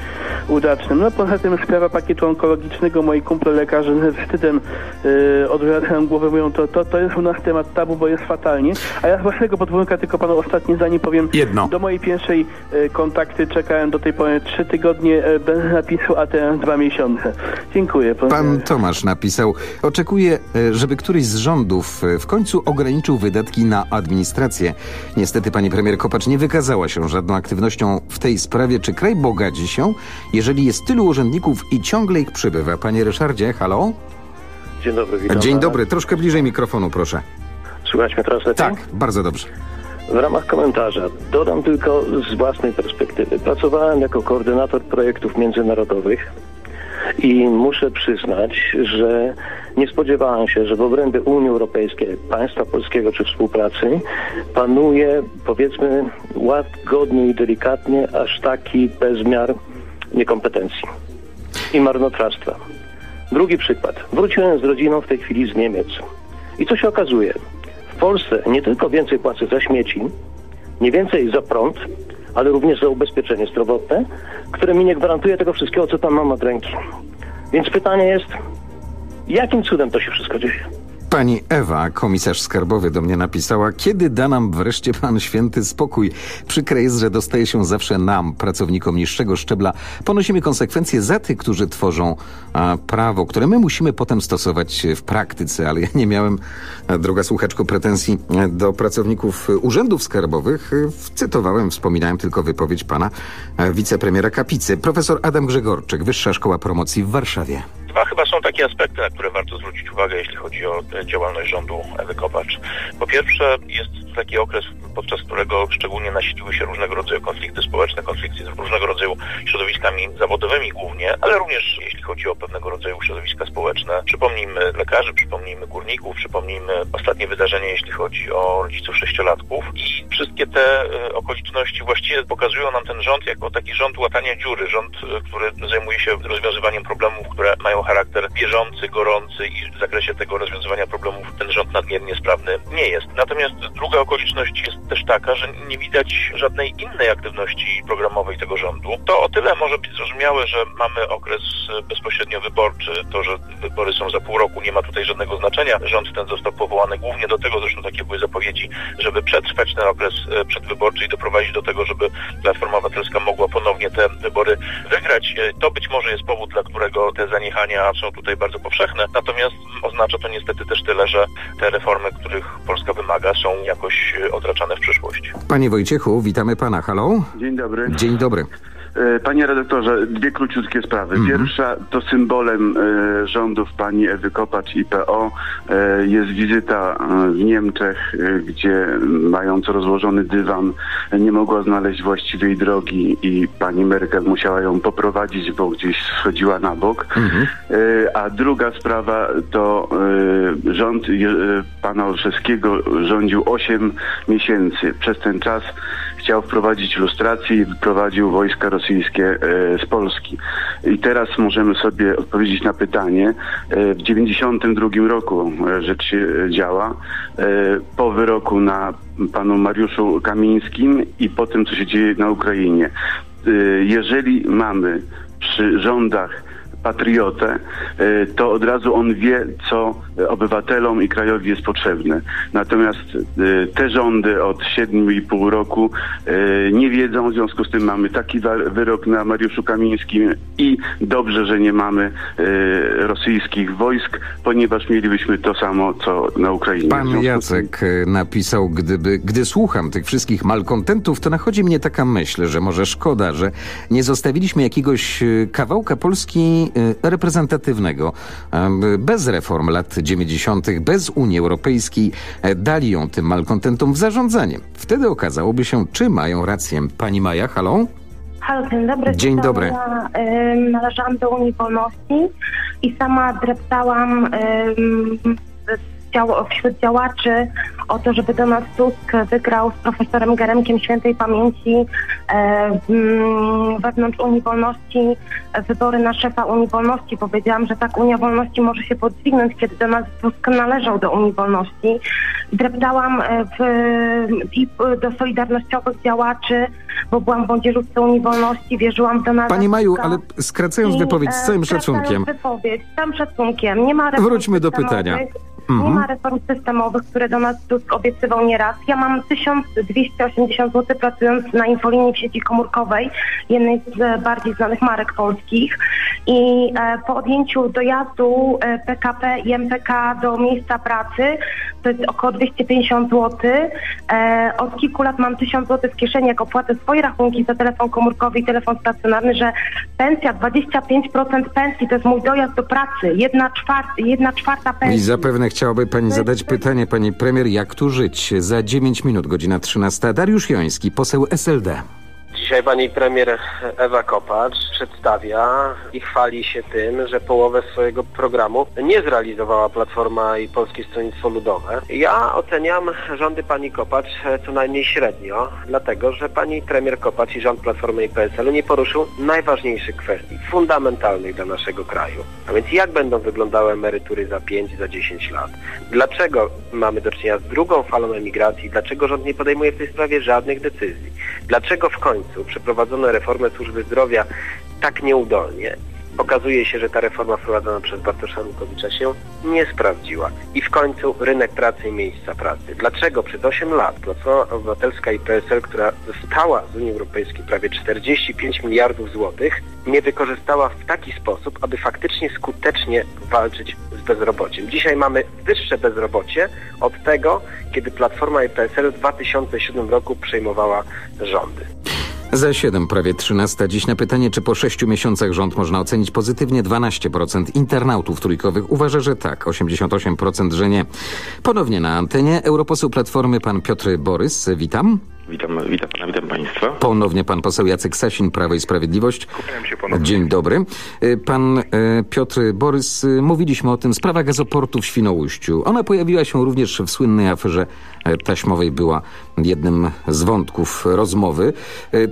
udacznym. No poza tym sprawa pakietu onkologicznego, moi kumple lekarze ze wstydem yy, odwracają głowę, mówią, to, to, to jest u nas temat tabu, bo jest fatalnie. A ja z własnego podwórka tylko panu ostatnie zdanie powiem. Jedno. Do mojej pierwszej y, kontakty czekałem do tej pory trzy tygodnie y, bez napisu, a teraz dwa miesiące. Dziękuję. Pan Tomasz napisał, oczekuję, e, żeby któryś z rządów e, w końcu ograniczył wydatki na administrację. Niestety pani premier Kopacz nie wykazała się żadną aktywnością w tej sprawie. Czy kraj bogaci się, jeżeli jest tylu urzędników i ciągle ich przybywa? Panie Ryszardzie, halo? Dzień dobry, witam. Dzień dobry, troszkę bliżej mikrofonu, proszę. Słychać mnie teraz lepiej? Tak, bardzo dobrze. W ramach komentarza dodam tylko z własnej perspektywy. Pracowałem jako koordynator projektów międzynarodowych i muszę przyznać, że nie spodziewałem się, że w obrębie Unii Europejskiej, państwa polskiego czy współpracy panuje powiedzmy łagodnie i delikatnie aż taki bezmiar niekompetencji i marnotrawstwa. Drugi przykład. Wróciłem z rodziną w tej chwili z Niemiec. I co się okazuje? W Polsce nie tylko więcej płacę za śmieci, nie więcej za prąd, ale również za ubezpieczenie zdrowotne, które mi nie gwarantuje tego wszystkiego, co tam mam od ręki. Więc pytanie jest, jakim cudem to się wszystko dzieje? Pani Ewa, komisarz skarbowy, do mnie napisała, kiedy da nam wreszcie pan święty spokój. Przykre jest, że dostaje się zawsze nam, pracownikom niższego szczebla. Ponosimy konsekwencje za tych, którzy tworzą a, prawo, które my musimy potem stosować w praktyce, ale ja nie miałem, droga słuchaczko, pretensji e, do pracowników e, urzędów skarbowych. E, Cytowałem, wspominałem tylko wypowiedź pana wicepremiera Kapicy. Profesor Adam Grzegorczyk, Wyższa Szkoła Promocji w Warszawie. Dwa chyba są takie aspekty, na które warto zwrócić uwagę, jeśli chodzi o e, działalność rządu Ewy Kopacz. Po pierwsze, jest taki okres, podczas którego szczególnie nasiliły się różnego rodzaju konflikty społeczne, konflikty z różnego rodzaju środowiskami zawodowymi głównie, ale również jeśli chodzi o pewnego rodzaju środowiska społeczne. Przypomnijmy lekarzy, przypomnijmy górników, przypomnijmy ostatnie wydarzenie, jeśli chodzi o rodziców sześciolatków i wszystkie te e, okoliczności właściwie pokazują nam ten rząd jako taki rząd łatania dziury, rząd, e, który zajmuje się rozwiązywaniem problemów, które mają charakter bieżący, gorący i w zakresie tego rozwiązywania problemów ten rząd nadmiernie sprawny nie jest. Natomiast druga okoliczność jest też taka, że nie widać żadnej innej aktywności programowej tego rządu. To o tyle może być zrozumiałe, że mamy okres bezpośrednio wyborczy. To, że wybory są za pół roku nie ma tutaj żadnego znaczenia. Rząd ten został powołany głównie do tego, zresztą takie były zapowiedzi, żeby przetrwać ten okres e, przedwyborczy i doprowadzić do tego, żeby Platforma Obywatelska mogła ponownie te wybory wygrać. E, To być może jest powód, dla którego te zaniechania są tutaj bardzo powszechne. Natomiast oznacza to niestety też tyle, że te reformy, których Polska wymaga, są jakoś odraczane w przyszłość. Panie Wojciechu, witamy pana. Halo? Dzień dobry. Dzień dobry. E, Panie redaktorze, dwie króciutkie sprawy. Mhm. Pierwsza to symbolem e, rządów pani Ewy Kopacz i PO e, jest wizyta w Niemczech, gdzie mając rozłożony dywan nie mogła znaleźć właściwej drogi i pani Merkel musiała ją poprowadzić, bo gdzieś schodziła na bok. E, A druga sprawa to rząd pana Olszewskiego rządził 8 miesięcy. Przez ten czas chciał wprowadzić lustrację i wyprowadził wojska rosyjskie e, z Polski. I teraz możemy sobie odpowiedzieć na pytanie. E, w 92 roku e, rzecz się działa. Po wyroku na panu Mariuszu Kamińskim i po tym, co się dzieje na Ukrainie. Jeżeli mamy przy rządach patriotę, e, to od razu on wie, co obywatelom i krajowi jest potrzebne. Natomiast e, te rządy od 7,5 roku e, nie wiedzą, w związku z tym mamy taki wyrok na Mariuszu Kamińskim i dobrze, że nie mamy rosyjskich wojsk, ponieważ mielibyśmy to samo, co na Ukrainie. Pan Jacek napisał, gdyby, gdy słucham tych wszystkich malkontentów, to nachodzi mnie taka myśl, że może szkoda, że nie zostawiliśmy jakiegoś kawałka Polski e, reprezentatywnego. E, Bez reform lat 90., bez Unii Europejskiej e, dali ją tym malkontentom w zarządzanie. Wtedy okazałoby się, czy mają rację. Pani Maja, halo? Halo, dzień dobry. Dzień dobry. Ja, należałam do Unii Wolności i sama dreptałam wśród działaczy o to, żeby Donald Tusk wygrał z profesorem Geremkiem świętej pamięci e, mm, wewnątrz Unii Wolności e, wybory na szefa Unii Wolności. Powiedziałam, że tak Unia Wolności może się podźwignąć, kiedy Donald Tusk należał do Unii Wolności. Dreptałam e, w, i do solidarnościowych działaczy, bo byłam w młodzieżówce Unii Wolności, wierzyłam w Donalda Pani Maju, Tuska. ale skracając I, wypowiedź z e, całym skracając szacunkiem. wypowiedź, z całym szacunkiem. Nie ma Wróćmy do systemowych. Pytania. Nie Mhm. ma reform systemowych, które Donald Tusk obiecywał nieraz. Ja mam 1280 zł pracując na infolinii w sieci komórkowej, jednej z e, bardziej znanych marek polskich i e, po odjęciu dojazdu e, PKP i MPK do miejsca pracy to jest około 250 zł. E, od kilku lat mam 1000 zł w kieszeni, jak opłacę swoje rachunki za telefon komórkowy i telefon stacjonarny, że pensja 25% pensji to jest mój dojazd do pracy, jedna czwarta, jedna czwarta I pensji. zapewne chciałaby pani zadać pytanie, pani premier, jak tu żyć? Za 9 minut, godzina 13. Dariusz Joński, poseł SLD. Dzisiaj pani premier Ewa Kopacz przedstawia i chwali się tym, że połowę swojego programu nie zrealizowała Platforma i Polskie Stronnictwo Ludowe. Ja oceniam rządy pani Kopacz co najmniej średnio, dlatego że pani premier Kopacz i rząd Platformy i PSL-u nie poruszył najważniejszych kwestii, fundamentalnych dla naszego kraju. A więc jak będą wyglądały emerytury za 5, za 10 lat? Dlaczego mamy do czynienia z drugą falą emigracji? Dlaczego rząd nie podejmuje w tej sprawie żadnych decyzji? Dlaczego w końcu przeprowadzono reformę służby zdrowia tak nieudolnie? Okazuje się, że ta reforma wprowadzona przez Bartosza Lukowicza się nie sprawdziła. I w końcu rynek pracy i miejsca pracy. Dlaczego przez 8 lat Platforma Obywatelska i PSL, która dostała z Unii Europejskiej prawie 45 miliardów złotych, nie wykorzystała w taki sposób, aby faktycznie skutecznie walczyć z bezrobociem. Dzisiaj mamy wyższe bezrobocie od tego, kiedy Platforma i PSL w 2007 roku przejmowała rządy. Za 7, prawie 13. Dziś na pytanie, czy po 6 miesiącach rząd można ocenić pozytywnie, 12% internautów trójkowych uważa, że tak, 88% że nie. Ponownie na antenie europoseł Platformy pan Piotr Borys. Witam. Witam, witam pana, witam państwa. Ponownie pan poseł Jacek Sasin, Prawo i Sprawiedliwość. Dzień dobry. Y, Pan y, Piotr Borys, y, mówiliśmy o tym, sprawa gazoportu w Świnoujściu. Ona pojawiła się również w słynnej aferze taśmowej, była jednym z wątków rozmowy.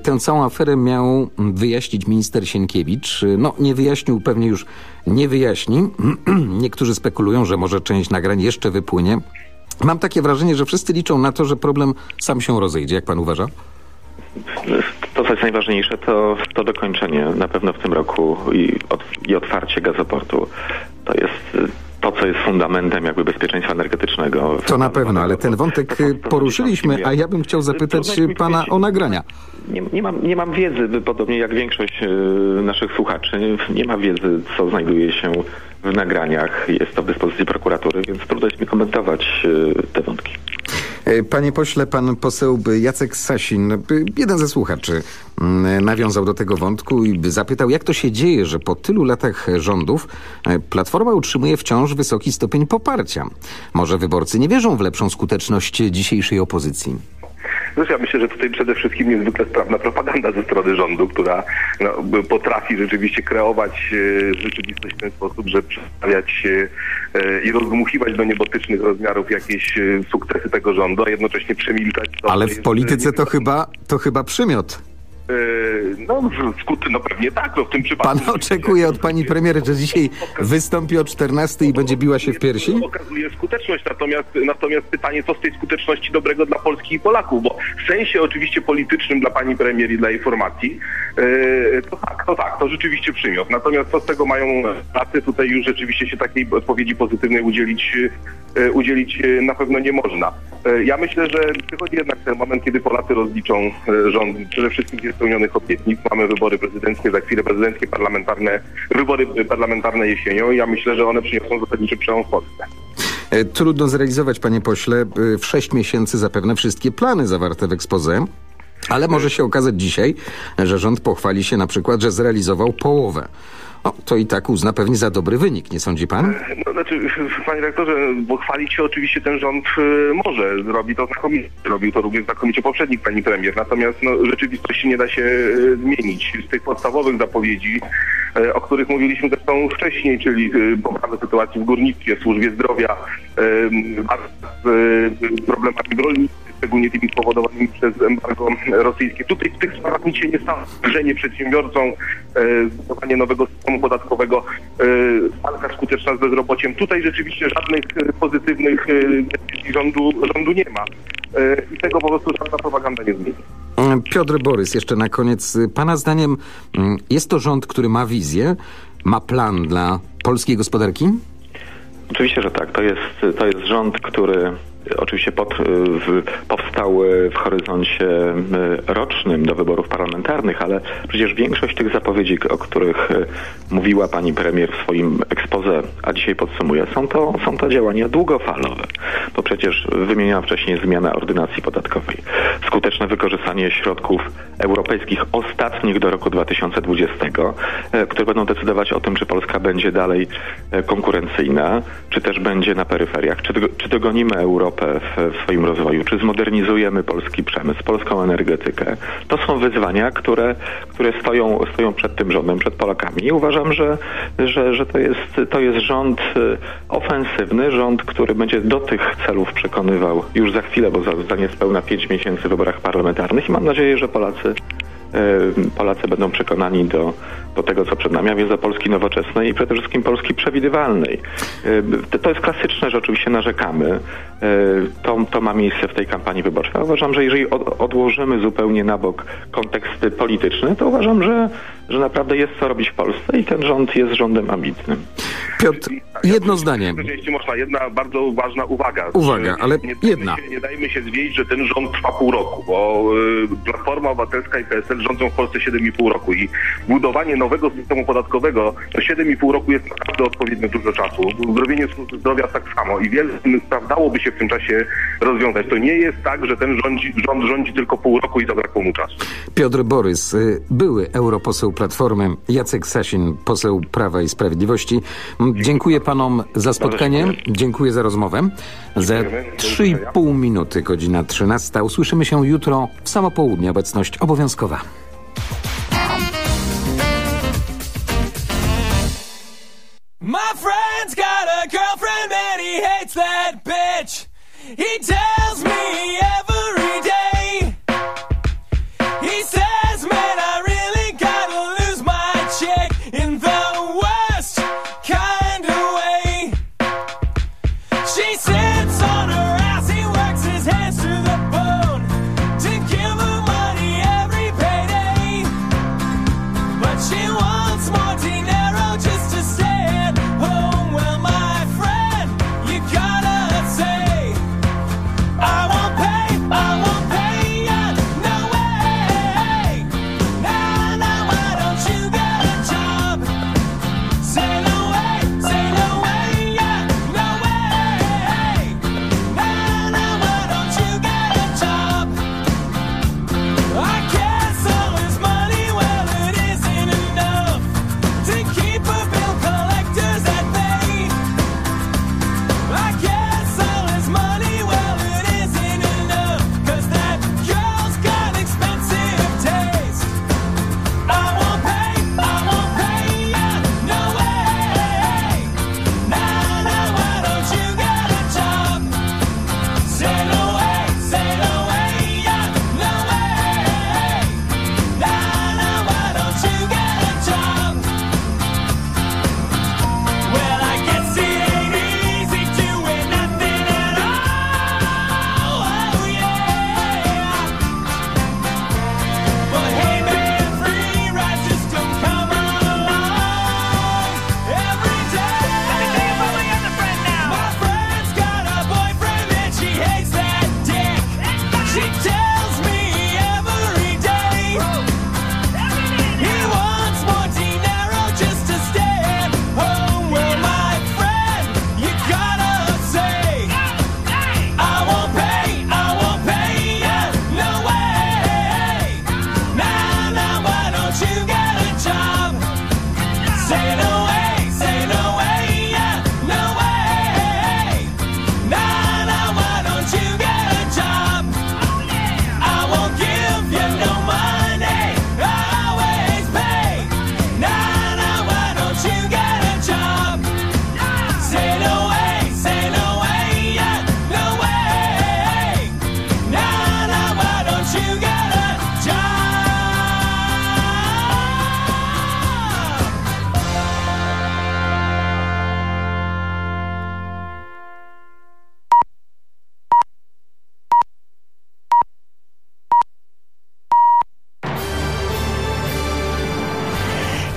Tę całą aferę miał wyjaśnić minister Sienkiewicz. No, nie wyjaśnił, pewnie już nie wyjaśni. <clears throat> Niektórzy spekulują, że może część nagrań jeszcze wypłynie. Mam takie wrażenie, że wszyscy liczą na to, że problem sam się rozejdzie. Jak pan uważa? To, co jest najważniejsze, to, to dokończenie na pewno w tym roku i, ot, i otwarcie gazoportu. To jest to, co jest fundamentem jakby bezpieczeństwa energetycznego. To na pewno, ale ten wątek y, poruszyliśmy, a ja bym chciał zapytać pana o nagrania. Nie, nie, mam, nie mam wiedzy, podobnie jak większość y, naszych słuchaczy, nie ma wiedzy, co znajduje się w nagraniach. Jest to w dyspozycji prokuratury, więc trudno jest mi komentować y, te wątki. E, Panie pośle, pan poseł Jacek Sasin, by jeden ze słuchaczy, mm, nawiązał do tego wątku i zapytał, jak to się dzieje, że po tylu latach rządów e, Platforma utrzymuje wciąż wysoki stopień poparcia. Może wyborcy nie wierzą w lepszą skuteczność dzisiejszej opozycji? Zresztą ja myślę, że tutaj przede wszystkim niezwykle sprawna propaganda ze strony rządu, która no, potrafi rzeczywiście kreować e, rzeczywistość w ten sposób, że przedstawiać e, e, i rozdmuchiwać do niebotycznych rozmiarów jakieś sukcesy tego rządu, a jednocześnie przemilczać to, Ale w polityce to chyba, to chyba przymiot. E, No, w skutku, no pewnie tak, no w tym przypadku. Pan oczekuje od pani premiery, że dzisiaj wystąpi o 14 i będzie biła się w piersi? okazuje skuteczność, natomiast, natomiast pytanie, co z tej skuteczności dobrego dla Polski i Polaków, bo w sensie oczywiście politycznym dla pani premier i dla jej formacji, e, to tak, to tak, to rzeczywiście przymiot. Natomiast co z tego mają pracy, tutaj już rzeczywiście się takiej odpowiedzi pozytywnej udzielić, e, udzielić na pewno nie można. Ja myślę, że przychodzi jednak ten moment, kiedy Polacy rozliczą rząd przede wszystkim z niespełnionych obietnic. Mamy wybory prezydenckie, za chwilę prezydenckie, parlamentarne, wybory parlamentarne jesienią ja myślę, że one przyniosą zasadniczy przełom w Polsce. E, Trudno zrealizować, panie pośle, e, w 6 miesięcy zapewne wszystkie plany zawarte w ekspoze. Ale może się okazać dzisiaj, że rząd pochwali się na przykład, że zrealizował połowę. O, to i tak uzna pewnie za dobry wynik, nie sądzi pan? No, znaczy, panie rektorze, bo chwalić się oczywiście ten rząd e, może, zrobi to znakomicie, robił to również znakomicie poprzednik pani premier, natomiast no, rzeczywistości nie da się e, zmienić. Z tych podstawowych zapowiedzi, e, o których mówiliśmy zresztą wcześniej, czyli poprawę sytuacji w górnictwie, służbie zdrowia, z problemami w rolnictwie, szczególnie tymi spowodowanymi przez embargo rosyjskie. Tutaj w tych sprawach nic się nie stało. Zbliżenie przedsiębiorcom, e, zbudowanie nowego systemu podatkowego, e, walka skuteczna z bezrobociem. Tutaj rzeczywiście żadnych e, pozytywnych decyzji rządu, rządu nie ma. I tego po prostu żadna propaganda nie zmieni. Piotr Borys, jeszcze na koniec. Pana zdaniem mm, jest to rząd, który ma wizję, ma plan dla polskiej gospodarki? Oczywiście, że tak. To jest, to jest rząd, który oczywiście pod, w, powstał w horyzoncie rocznym do wyborów parlamentarnych, ale przecież większość tych zapowiedzi, o których mówiła pani premier w swoim ekspoze, a dzisiaj podsumuję, są to, są to działania długofalowe. Bo przecież wymieniałam wcześniej zmianę ordynacji podatkowej, skuteczne wykorzystanie środków europejskich ostatnich do roku 2020, które będą decydować o tym, czy Polska będzie dalej konkurencyjna, czy też będzie na peryferiach, czy, czy dogonimy Europę w, w swoim rozwoju, czy zmodernizujemy polski przemysł, polską energetykę. To są wyzwania, które, które stoją, stoją przed tym rządem, przed Polakami. I uważam, że, że, że to, jest, to jest rząd ofensywny, rząd, który będzie do tych celów przekonywał już za chwilę, bo za niespełna pięć miesięcy w wyborach parlamentarnych i mam nadzieję, że Polacy Polacy będą przekonani do, do tego, co przed nami, a więc do Polski nowoczesnej i przede wszystkim Polski przewidywalnej. To jest klasyczne, że oczywiście narzekamy. To, to ma miejsce w tej kampanii wyborczej. Uważam, że jeżeli odłożymy zupełnie na bok kontekst polityczny, to uważam, że, że naprawdę jest co robić w Polsce i ten rząd jest rządem ambitnym. Piotr, jedno zdanie. Jeśli można, jedna bardzo ważna uwaga. Uwaga, ale nie jedna. Się, nie dajmy się zwieść, że ten rząd trwa pół roku, bo y, Platforma Obywatelska i PSL rządzą w Polsce 7,5 roku i budowanie nowego systemu podatkowego to 7,5 roku jest naprawdę odpowiednio dużo czasu. Zdrowienie służby zdrowia tak samo i wiele spraw dałoby się w tym czasie rozwiązać. To nie jest tak, że ten rządzi, rząd rządzi tylko pół roku i zabrakło mu czasu. Piotr Borys, y, były europoseł Platformy, Jacek Sasin, poseł Prawa i Sprawiedliwości. Dziękuję panom za spotkanie, dziękuję za rozmowę. Za 3,5 minuty, godzina 13. Usłyszymy się jutro w samo południe. Obecność obowiązkowa. My friend's got a girlfriend and he hates that bitch. He tells